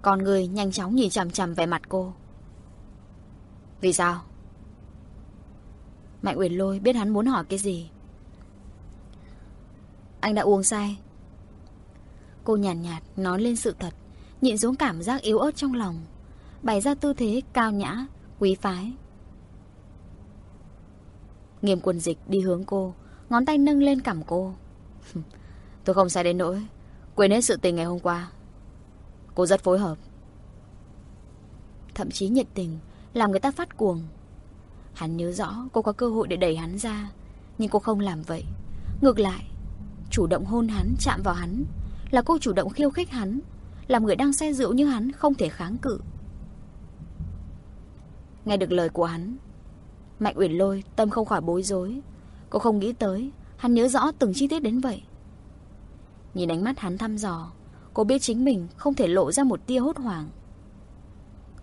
S1: Còn người nhanh chóng nhìn chằm chằm về mặt cô. Vì sao? Mạnh Uyển Lôi biết hắn muốn hỏi cái gì. Anh đã uống say. Cô nhàn nhạt, nhạt nói lên sự thật Nhịn xuống cảm giác yếu ớt trong lòng. Bày ra tư thế cao nhã Quý phái. Nghiêm quân dịch đi hướng cô Ngón tay nâng lên cằm cô. Tôi không sai đến nỗi Quên hết sự tình ngày hôm qua. Cô rất phối hợp. Thậm chí nhiệt tình Làm người ta phát cuồng. Hắn nhớ rõ cô có cơ hội để đẩy hắn ra Nhưng cô không làm vậy. Ngược lại Chủ động hôn hắn, chạm vào hắn. Là cô chủ động khiêu khích hắn Làm người đang say rượu như hắn không thể kháng cự. Nghe được lời của hắn Mạnh Uyển Lôi tâm không khỏi bối rối. Cô không nghĩ tới Hắn nhớ rõ từng chi tiết đến vậy. Nhìn ánh mắt hắn thăm dò Cô biết chính mình không thể lộ ra một tia hốt hoảng.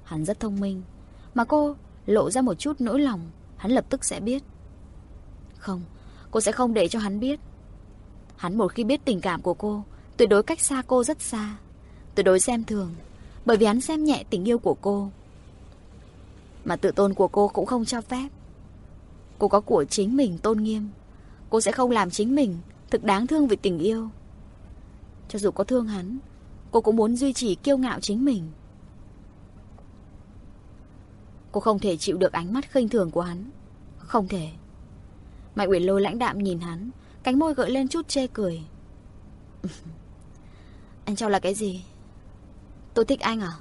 S1: Hắn rất thông minh Mà cô lộ ra một chút nỗi lòng Hắn lập tức sẽ biết. Không, cô sẽ không để cho hắn biết. Hắn một khi biết tình cảm của cô Tuyệt đối cách xa cô rất xa. Tuyệt đối xem thường, Bởi vì hắn xem nhẹ tình yêu của cô. Mà tự tôn của cô cũng không cho phép. Cô có của chính mình tôn nghiêm. Cô sẽ không làm chính mình Thực đáng thương vì tình yêu. Cho dù có thương hắn, Cô cũng muốn duy trì kiêu ngạo chính mình. Cô không thể chịu được ánh mắt khinh thường của hắn. Không thể. Mạnh Uyển Lôi lãnh đạm nhìn hắn, Cánh môi gợi lên chút chê cười. Anh cho là cái gì? Tôi thích anh à?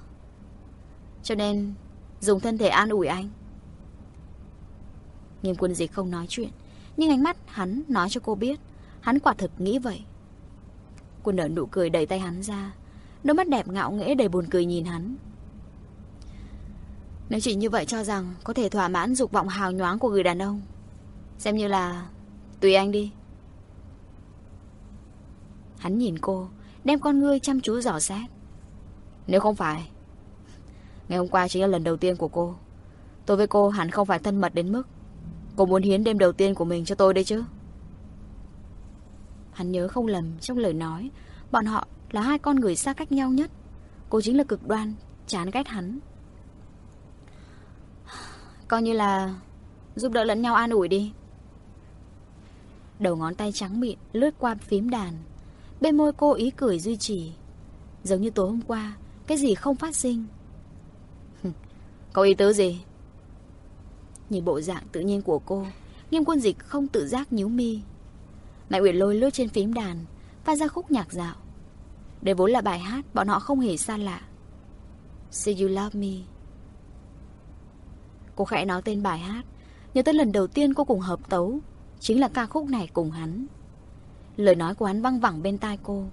S1: Cho nên, Dùng thân thể an ủi anh. Nghiêm quân dịch không nói chuyện, Nhưng ánh mắt hắn nói cho cô biết, Hắn quả thực nghĩ vậy. Cô nở nụ cười đẩy tay hắn ra, Đôi mắt đẹp ngạo nghễ đầy buồn cười nhìn hắn. Nếu chỉ như vậy cho rằng Có thể thỏa mãn dục vọng hào nhoáng của người đàn ông, Xem như là Tùy anh đi. Hắn nhìn cô Đem con ngươi chăm chú dò xét. Nếu không phải Ngày hôm qua chính là lần đầu tiên của cô. Tôi với cô hẳn không phải thân mật đến mức Cô muốn hiến đêm đầu tiên của mình cho tôi đấy chứ. Hắn nhớ không lầm trong lời nói Bọn họ là hai con người xa cách nhau nhất. Cô chính là cực đoan Chán ghét hắn. Coi như là Giúp đỡ lẫn nhau an ủi đi. Đầu ngón tay trắng mịn Lướt qua phím đàn Bên môi cô ý cười duy trì. Giống như tối hôm qua, Cái gì không phát sinh? Có ý tứ gì? Nhìn bộ dạng tự nhiên của cô, Nghiêm quân dịch không tự giác nhíu mi. Mạnh Uyển lôi lướt trên phím đàn, Phát ra khúc nhạc dạo. Đây vốn là bài hát, Bọn họ không hề xa lạ. See you love me. Cô khẽ nói tên bài hát, Nhớ tới lần đầu tiên cô cùng hợp tấu, Chính là ca khúc này cùng hắn. Lời nói của hắn văng vẳng bên tai cô.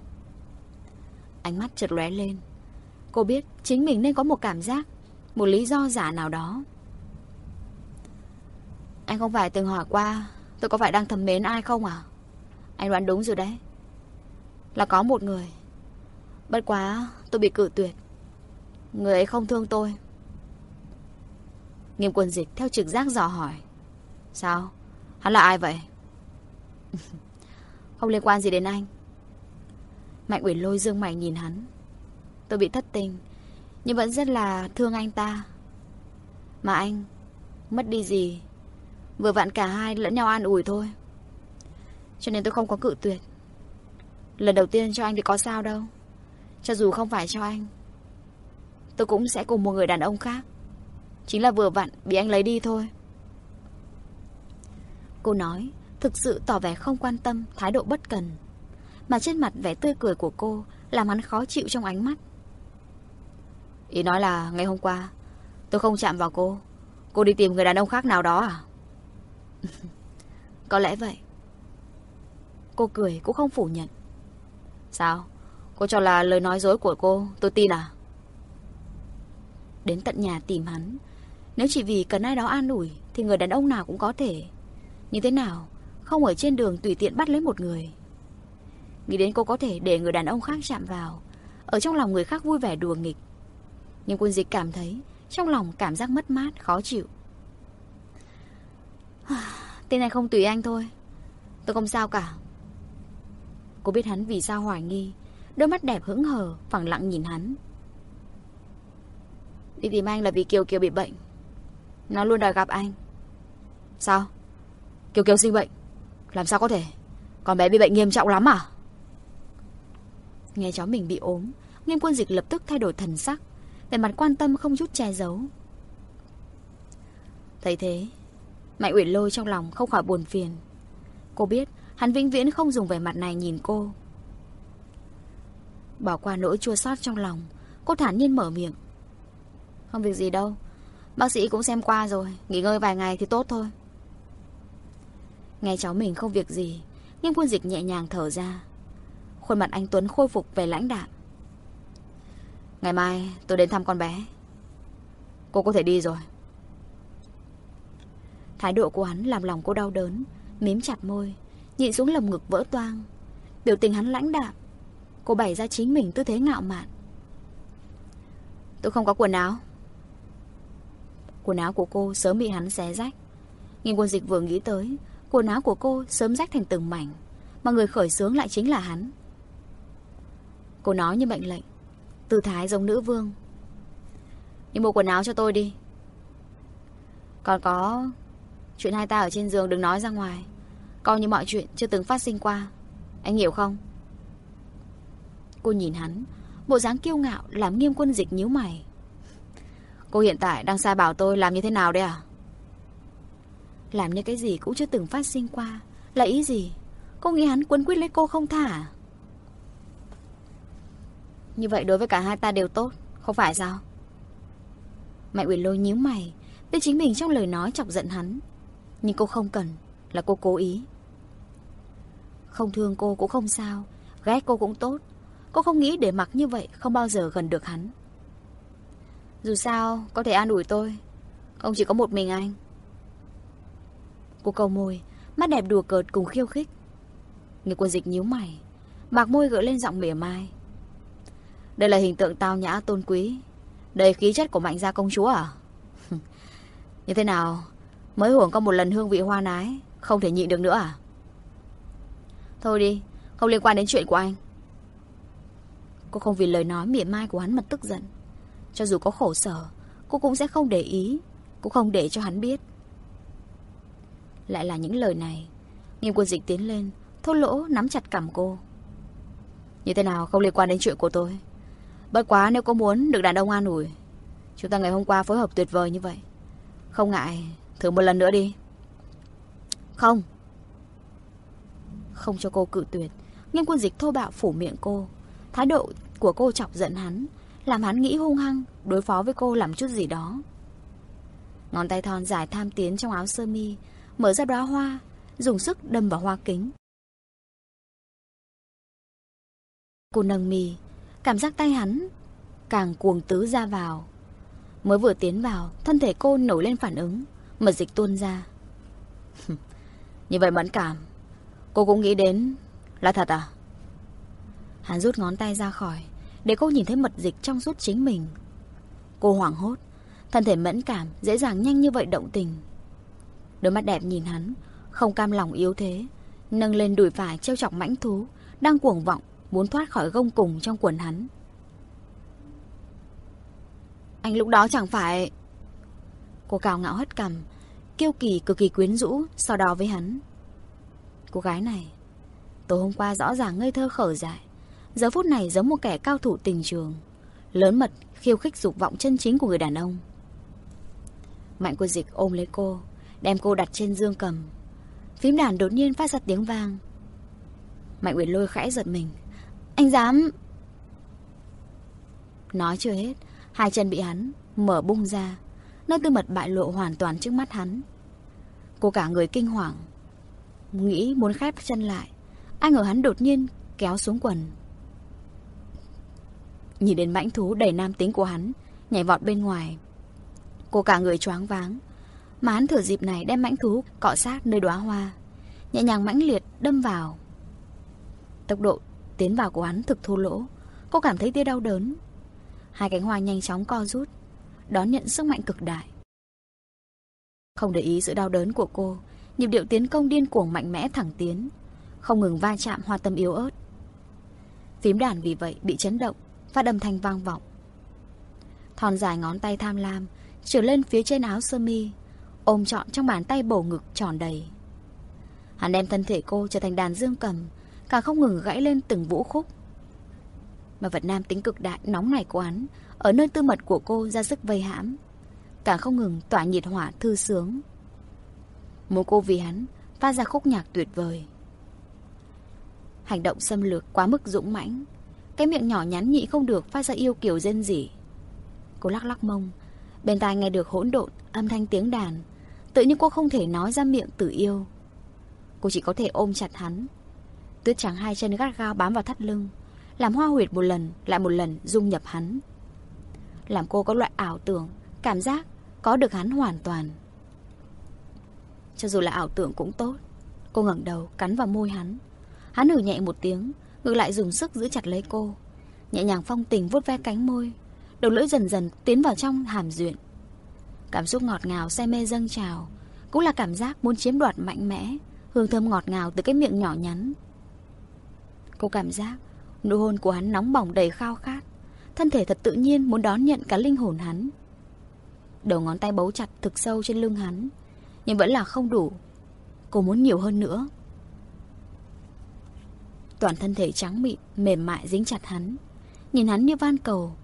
S1: Ánh mắt chợt lóe lên. Cô biết chính mình nên có một cảm giác, Một lý do giả nào đó. Anh không phải từng hỏi qua Tôi có phải đang thầm mến ai không à? Anh đoán đúng rồi đấy. Là có một người. Bất quá tôi bị cử tuyệt. Người ấy không thương tôi. Nghiêm quân dịch theo trực giác dò hỏi. Sao? Hắn là ai vậy? Không liên quan gì đến anh. Mạnh Uyển lôi dương mày nhìn hắn. Tôi bị thất tình, Nhưng vẫn rất là thương anh ta. Mà anh, Mất đi gì? Vừa vặn cả hai lẫn nhau an ủi thôi. Cho nên tôi không có cự tuyệt. Lần đầu tiên cho anh thì có sao đâu. Cho dù không phải cho anh, Tôi cũng sẽ cùng một người đàn ông khác. Chính là vừa vặn bị anh lấy đi thôi. Cô nói Thực sự tỏ vẻ không quan tâm, Thái độ bất cần. Mà trên mặt vẻ tươi cười của cô Làm hắn khó chịu trong ánh mắt. Ý nói là, ngày hôm qua, Tôi không chạm vào cô. Cô đi tìm người đàn ông khác nào đó à? Có lẽ vậy. Cô cười cũng không phủ nhận. Sao? Cô cho là lời nói dối của cô, Tôi tin à? Đến tận nhà tìm hắn, Nếu chỉ vì cần ai đó an ủi Thì người đàn ông nào cũng có thể. Như thế nào không ở trên đường tùy tiện bắt lấy một người. Nghĩ đến cô có thể để người đàn ông khác chạm vào Ở trong lòng người khác vui vẻ đùa nghịch. Nhưng quân dịch cảm thấy Trong lòng cảm giác mất mát, khó chịu. Tên này không tùy anh thôi. Tôi không sao cả. Cô biết hắn vì sao hoài nghi Đôi mắt đẹp hững hờ Phẳng lặng nhìn hắn. Đi tìm anh là vì Kiều Kiều bị bệnh. Nó luôn đòi gặp anh. Sao? Kiều Kiều sinh bệnh. Làm sao có thể? Con bé bị bệnh nghiêm trọng lắm à? Nghe cháu mình bị ốm, Nghiêm quân dịch lập tức thay đổi thần sắc Về mặt quan tâm không chút che giấu. Thấy thế, Mạnh Uyển Lôi trong lòng không khỏi buồn phiền. Cô biết hắn vĩnh viễn không dùng vẻ mặt này nhìn cô. Bỏ qua nỗi chua xót trong lòng, Cô thản nhiên mở miệng. Không việc gì đâu, Bác sĩ cũng xem qua rồi, Nghỉ ngơi vài ngày thì tốt thôi. Nghe cháu mình không việc gì, Nhưng quân dịch nhẹ nhàng thở ra. Khuôn mặt anh Tuấn khôi phục về lãnh đạm. Ngày mai tôi đến thăm con bé. Cô có thể đi rồi. Thái độ của hắn làm lòng cô đau đớn, Mím chặt môi, Nhịn xuống lồng ngực vỡ toang. Biểu tình hắn lãnh đạm. Cô bày ra chính mình tư thế ngạo mạn. Tôi không có quần áo. Quần áo của cô sớm bị hắn xé rách, Nhưng quân dịch vừa nghĩ tới Quần áo của cô sớm rách thành từng mảnh, Mà người khởi sướng lại chính là hắn. Cô nói như mệnh lệnh, Tư thái giống nữ vương. Đi mua quần áo cho tôi đi. Còn có Chuyện hai ta ở trên giường đừng nói ra ngoài. Coi như mọi chuyện chưa từng phát sinh qua. Anh hiểu không? Cô nhìn hắn, Bộ dáng kiêu ngạo, làm nghiêm quân dịch nhíu mày. Cô hiện tại đang sai bảo tôi làm như thế nào đấy à? Làm như cái gì cũng chưa từng phát sinh qua. Là ý gì? Cô nghĩ hắn quấn quýt lấy cô không thả à? Như vậy đối với cả hai ta đều tốt, Không phải sao? Mạnh Uyển Lôi nhíu mày, Biết chính mình trong lời nói chọc giận hắn. Nhưng cô không cần, Là cô cố ý. Không thương cô cũng không sao, Ghét cô cũng tốt. Cô không nghĩ để mặc như vậy Không bao giờ gần được hắn. Dù sao, có thể an ủi tôi. Không chỉ có một mình anh. Cô cầu môi Mắt đẹp đùa cợt cùng khiêu khích. Người quân dịch nhíu mày bạc môi gỡ lên giọng mỉa mai. Đây là hình tượng tao nhã tôn quý. Đây khí chất của mạnh gia công chúa à? Như thế nào? Mới hưởng có một lần hương vị hoa nái Không thể nhịn được nữa à? Thôi đi Không liên quan đến chuyện của anh. Cô không vì lời nói mỉa mai của hắn mà tức giận. Cho dù có khổ sở, cô cũng sẽ không để ý, cũng không để cho hắn biết. Lại là những lời này. Nghiêm quân dịch tiến lên, thốt lỗ nắm chặt cằm cô. Như thế nào không liên quan đến chuyện của tôi. Bất quá nếu có muốn được đàn ông an ủi, chúng ta ngày hôm qua phối hợp tuyệt vời như vậy. Không ngại, thử một lần nữa đi. Không. Không cho cô cự tuyệt, nghiêm quân dịch thô bạo phủ miệng cô. Thái độ của cô chọc giận hắn, làm hắn nghĩ hung hăng, đối phó với cô làm chút gì đó. Ngón tay thon dài tham tiến trong áo sơ mi, mở ra đóa hoa, dùng sức đâm vào hoa kính. Cô nâng mì, cảm giác tay hắn càng cuồng tứ ra vào. Mới vừa tiến vào, thân thể cô nổi lên phản ứng, mật dịch tuôn ra. Như vậy mẫn cảm, cô cũng nghĩ đến là thật à? Hắn rút ngón tay ra khỏi, để cô nhìn thấy mật dịch trong suốt chính mình. Cô hoảng hốt, thân thể mẫn cảm, dễ dàng nhanh như vậy động tình. Đôi mắt đẹp nhìn hắn, không cam lòng yếu thế, nâng lên đùi phải treo chọc mãnh thú, đang cuồng vọng, muốn thoát khỏi gông cùng trong quần hắn. Anh lúc đó chẳng phải... Cô cao ngạo hất cằm, kiêu kỳ cực kỳ quyến rũ, sau đó với hắn. Cô gái này, tối hôm qua rõ ràng ngây thơ khở dại, giờ phút này giống một kẻ cao thủ tình trường, lớn mật khiêu khích dục vọng chân chính của người đàn ông. Mạnh quân dịch ôm lấy cô, đem cô đặt trên dương cầm. Phím đàn đột nhiên phát ra tiếng vang. Mạnh Uyển lôi khẽ giật mình. Anh dám... Nói chưa hết, hai chân bị hắn mở bung ra, nơi tư mật bại lộ hoàn toàn trước mắt hắn. Cô cả người kinh hoàng, nghĩ muốn khép chân lại. Anh ở hắn đột nhiên kéo xuống quần. Nhìn đến mãnh thú đầy nam tính của hắn, nhảy vọt bên ngoài. Cô cả người choáng váng, mà hắn thử dịp này đem mãnh thú cọ sát nơi đóa hoa, nhẹ nhàng mãnh liệt đâm vào. Tốc độ tiến vào của hắn thực thô lỗ, cô cảm thấy tia đau đớn. Hai cánh hoa nhanh chóng co rút, đón nhận sức mạnh cực đại. Không để ý sự đau đớn của cô, nhịp điệu tiến công điên cuồng mạnh mẽ thẳng tiến, không ngừng va chạm hoa tâm yếu ớt. Phím đàn vì vậy bị chấn động, phát âm thanh vang vọng. Thon dài ngón tay tham lam, trở lên phía trên áo sơ mi, ôm trọn trong bàn tay bổ ngực tròn đầy. Hắn đem thân thể cô trở thành đàn dương cầm, càng không ngừng gãy lên từng vũ khúc. Mà vật nam tính cực đại nóng này của hắn, ở nơi tư mật của cô ra sức vây hãm, càng không ngừng tỏa nhiệt hỏa thư sướng. Muốn cô vì hắn phát ra khúc nhạc tuyệt vời. Hành động xâm lược quá mức dũng mãnh, cái miệng nhỏ nhắn nhị không được phát ra yêu kiểu dân gì. Cô lắc lắc mông, bên tai nghe được hỗn độn âm thanh tiếng đàn, tự nhiên cô không thể nói ra miệng tự yêu. Cô chỉ có thể ôm chặt hắn. Tuyết trắng hai chân gắt gao bám vào thắt lưng, làm hoa huyệt một lần lại một lần dung nhập hắn. Làm cô có loại ảo tưởng, cảm giác có được hắn hoàn toàn. Cho dù là ảo tưởng cũng tốt. Cô ngẩng đầu, cắn vào môi hắn. Hắn hử nhẹ một tiếng, ngược lại dùng sức giữ chặt lấy cô. Nhẹ nhàng phong tình vuốt ve cánh môi. Đầu lưỡi dần dần tiến vào trong hàm duyện. Cảm xúc ngọt ngào say mê dâng trào, cũng là cảm giác muốn chiếm đoạt mạnh mẽ, hương thơm ngọt ngào từ cái miệng nhỏ nhắn. Cô cảm giác nụ hôn của hắn nóng bỏng đầy khao khát, thân thể thật tự nhiên muốn đón nhận cả linh hồn hắn. Đầu ngón tay bấu chặt thực sâu trên lưng hắn, nhưng vẫn là không đủ. Cô muốn nhiều hơn nữa. Toàn thân thể trắng mịn, mềm mại dính chặt hắn. Nhìn hắn như van cầu.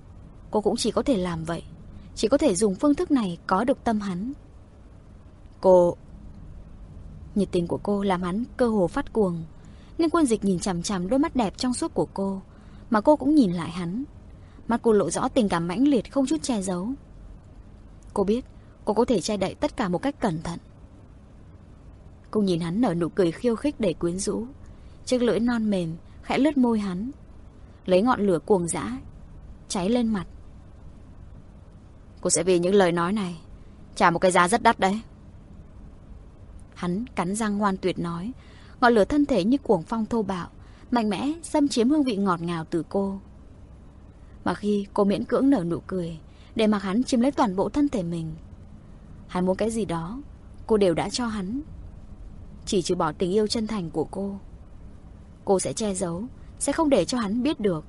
S1: Cô cũng chỉ có thể làm vậy. Chỉ có thể dùng phương thức này có được tâm hắn. Cô... Nhiệt tình của cô làm hắn cơ hồ phát cuồng. Nên quân dịch nhìn chằm chằm đôi mắt đẹp trong suốt của cô. Mà cô cũng nhìn lại hắn. Mắt cô lộ rõ tình cảm mãnh liệt, không chút che giấu. Cô biết, cô có thể che đậy tất cả một cách cẩn thận. Cô nhìn hắn nở nụ cười khiêu khích đầy quyến rũ. Chiếc lưỡi non mềm khẽ lướt môi hắn. Lấy ngọn lửa cuồng dã, cháy lên mặt. Cô sẽ vì những lời nói này trả một cái giá rất đắt đấy. Hắn cắn răng ngoan tuyệt nói, ngọn lửa thân thể như cuồng phong thô bạo, mạnh mẽ xâm chiếm hương vị ngọt ngào từ cô. Mà khi cô miễn cưỡng nở nụ cười, để mặc hắn chiếm lấy toàn bộ thân thể mình. Hắn muốn cái gì đó, cô đều đã cho hắn. Chỉ trừ bỏ tình yêu chân thành của cô. Cô sẽ che giấu, sẽ không để cho hắn biết được.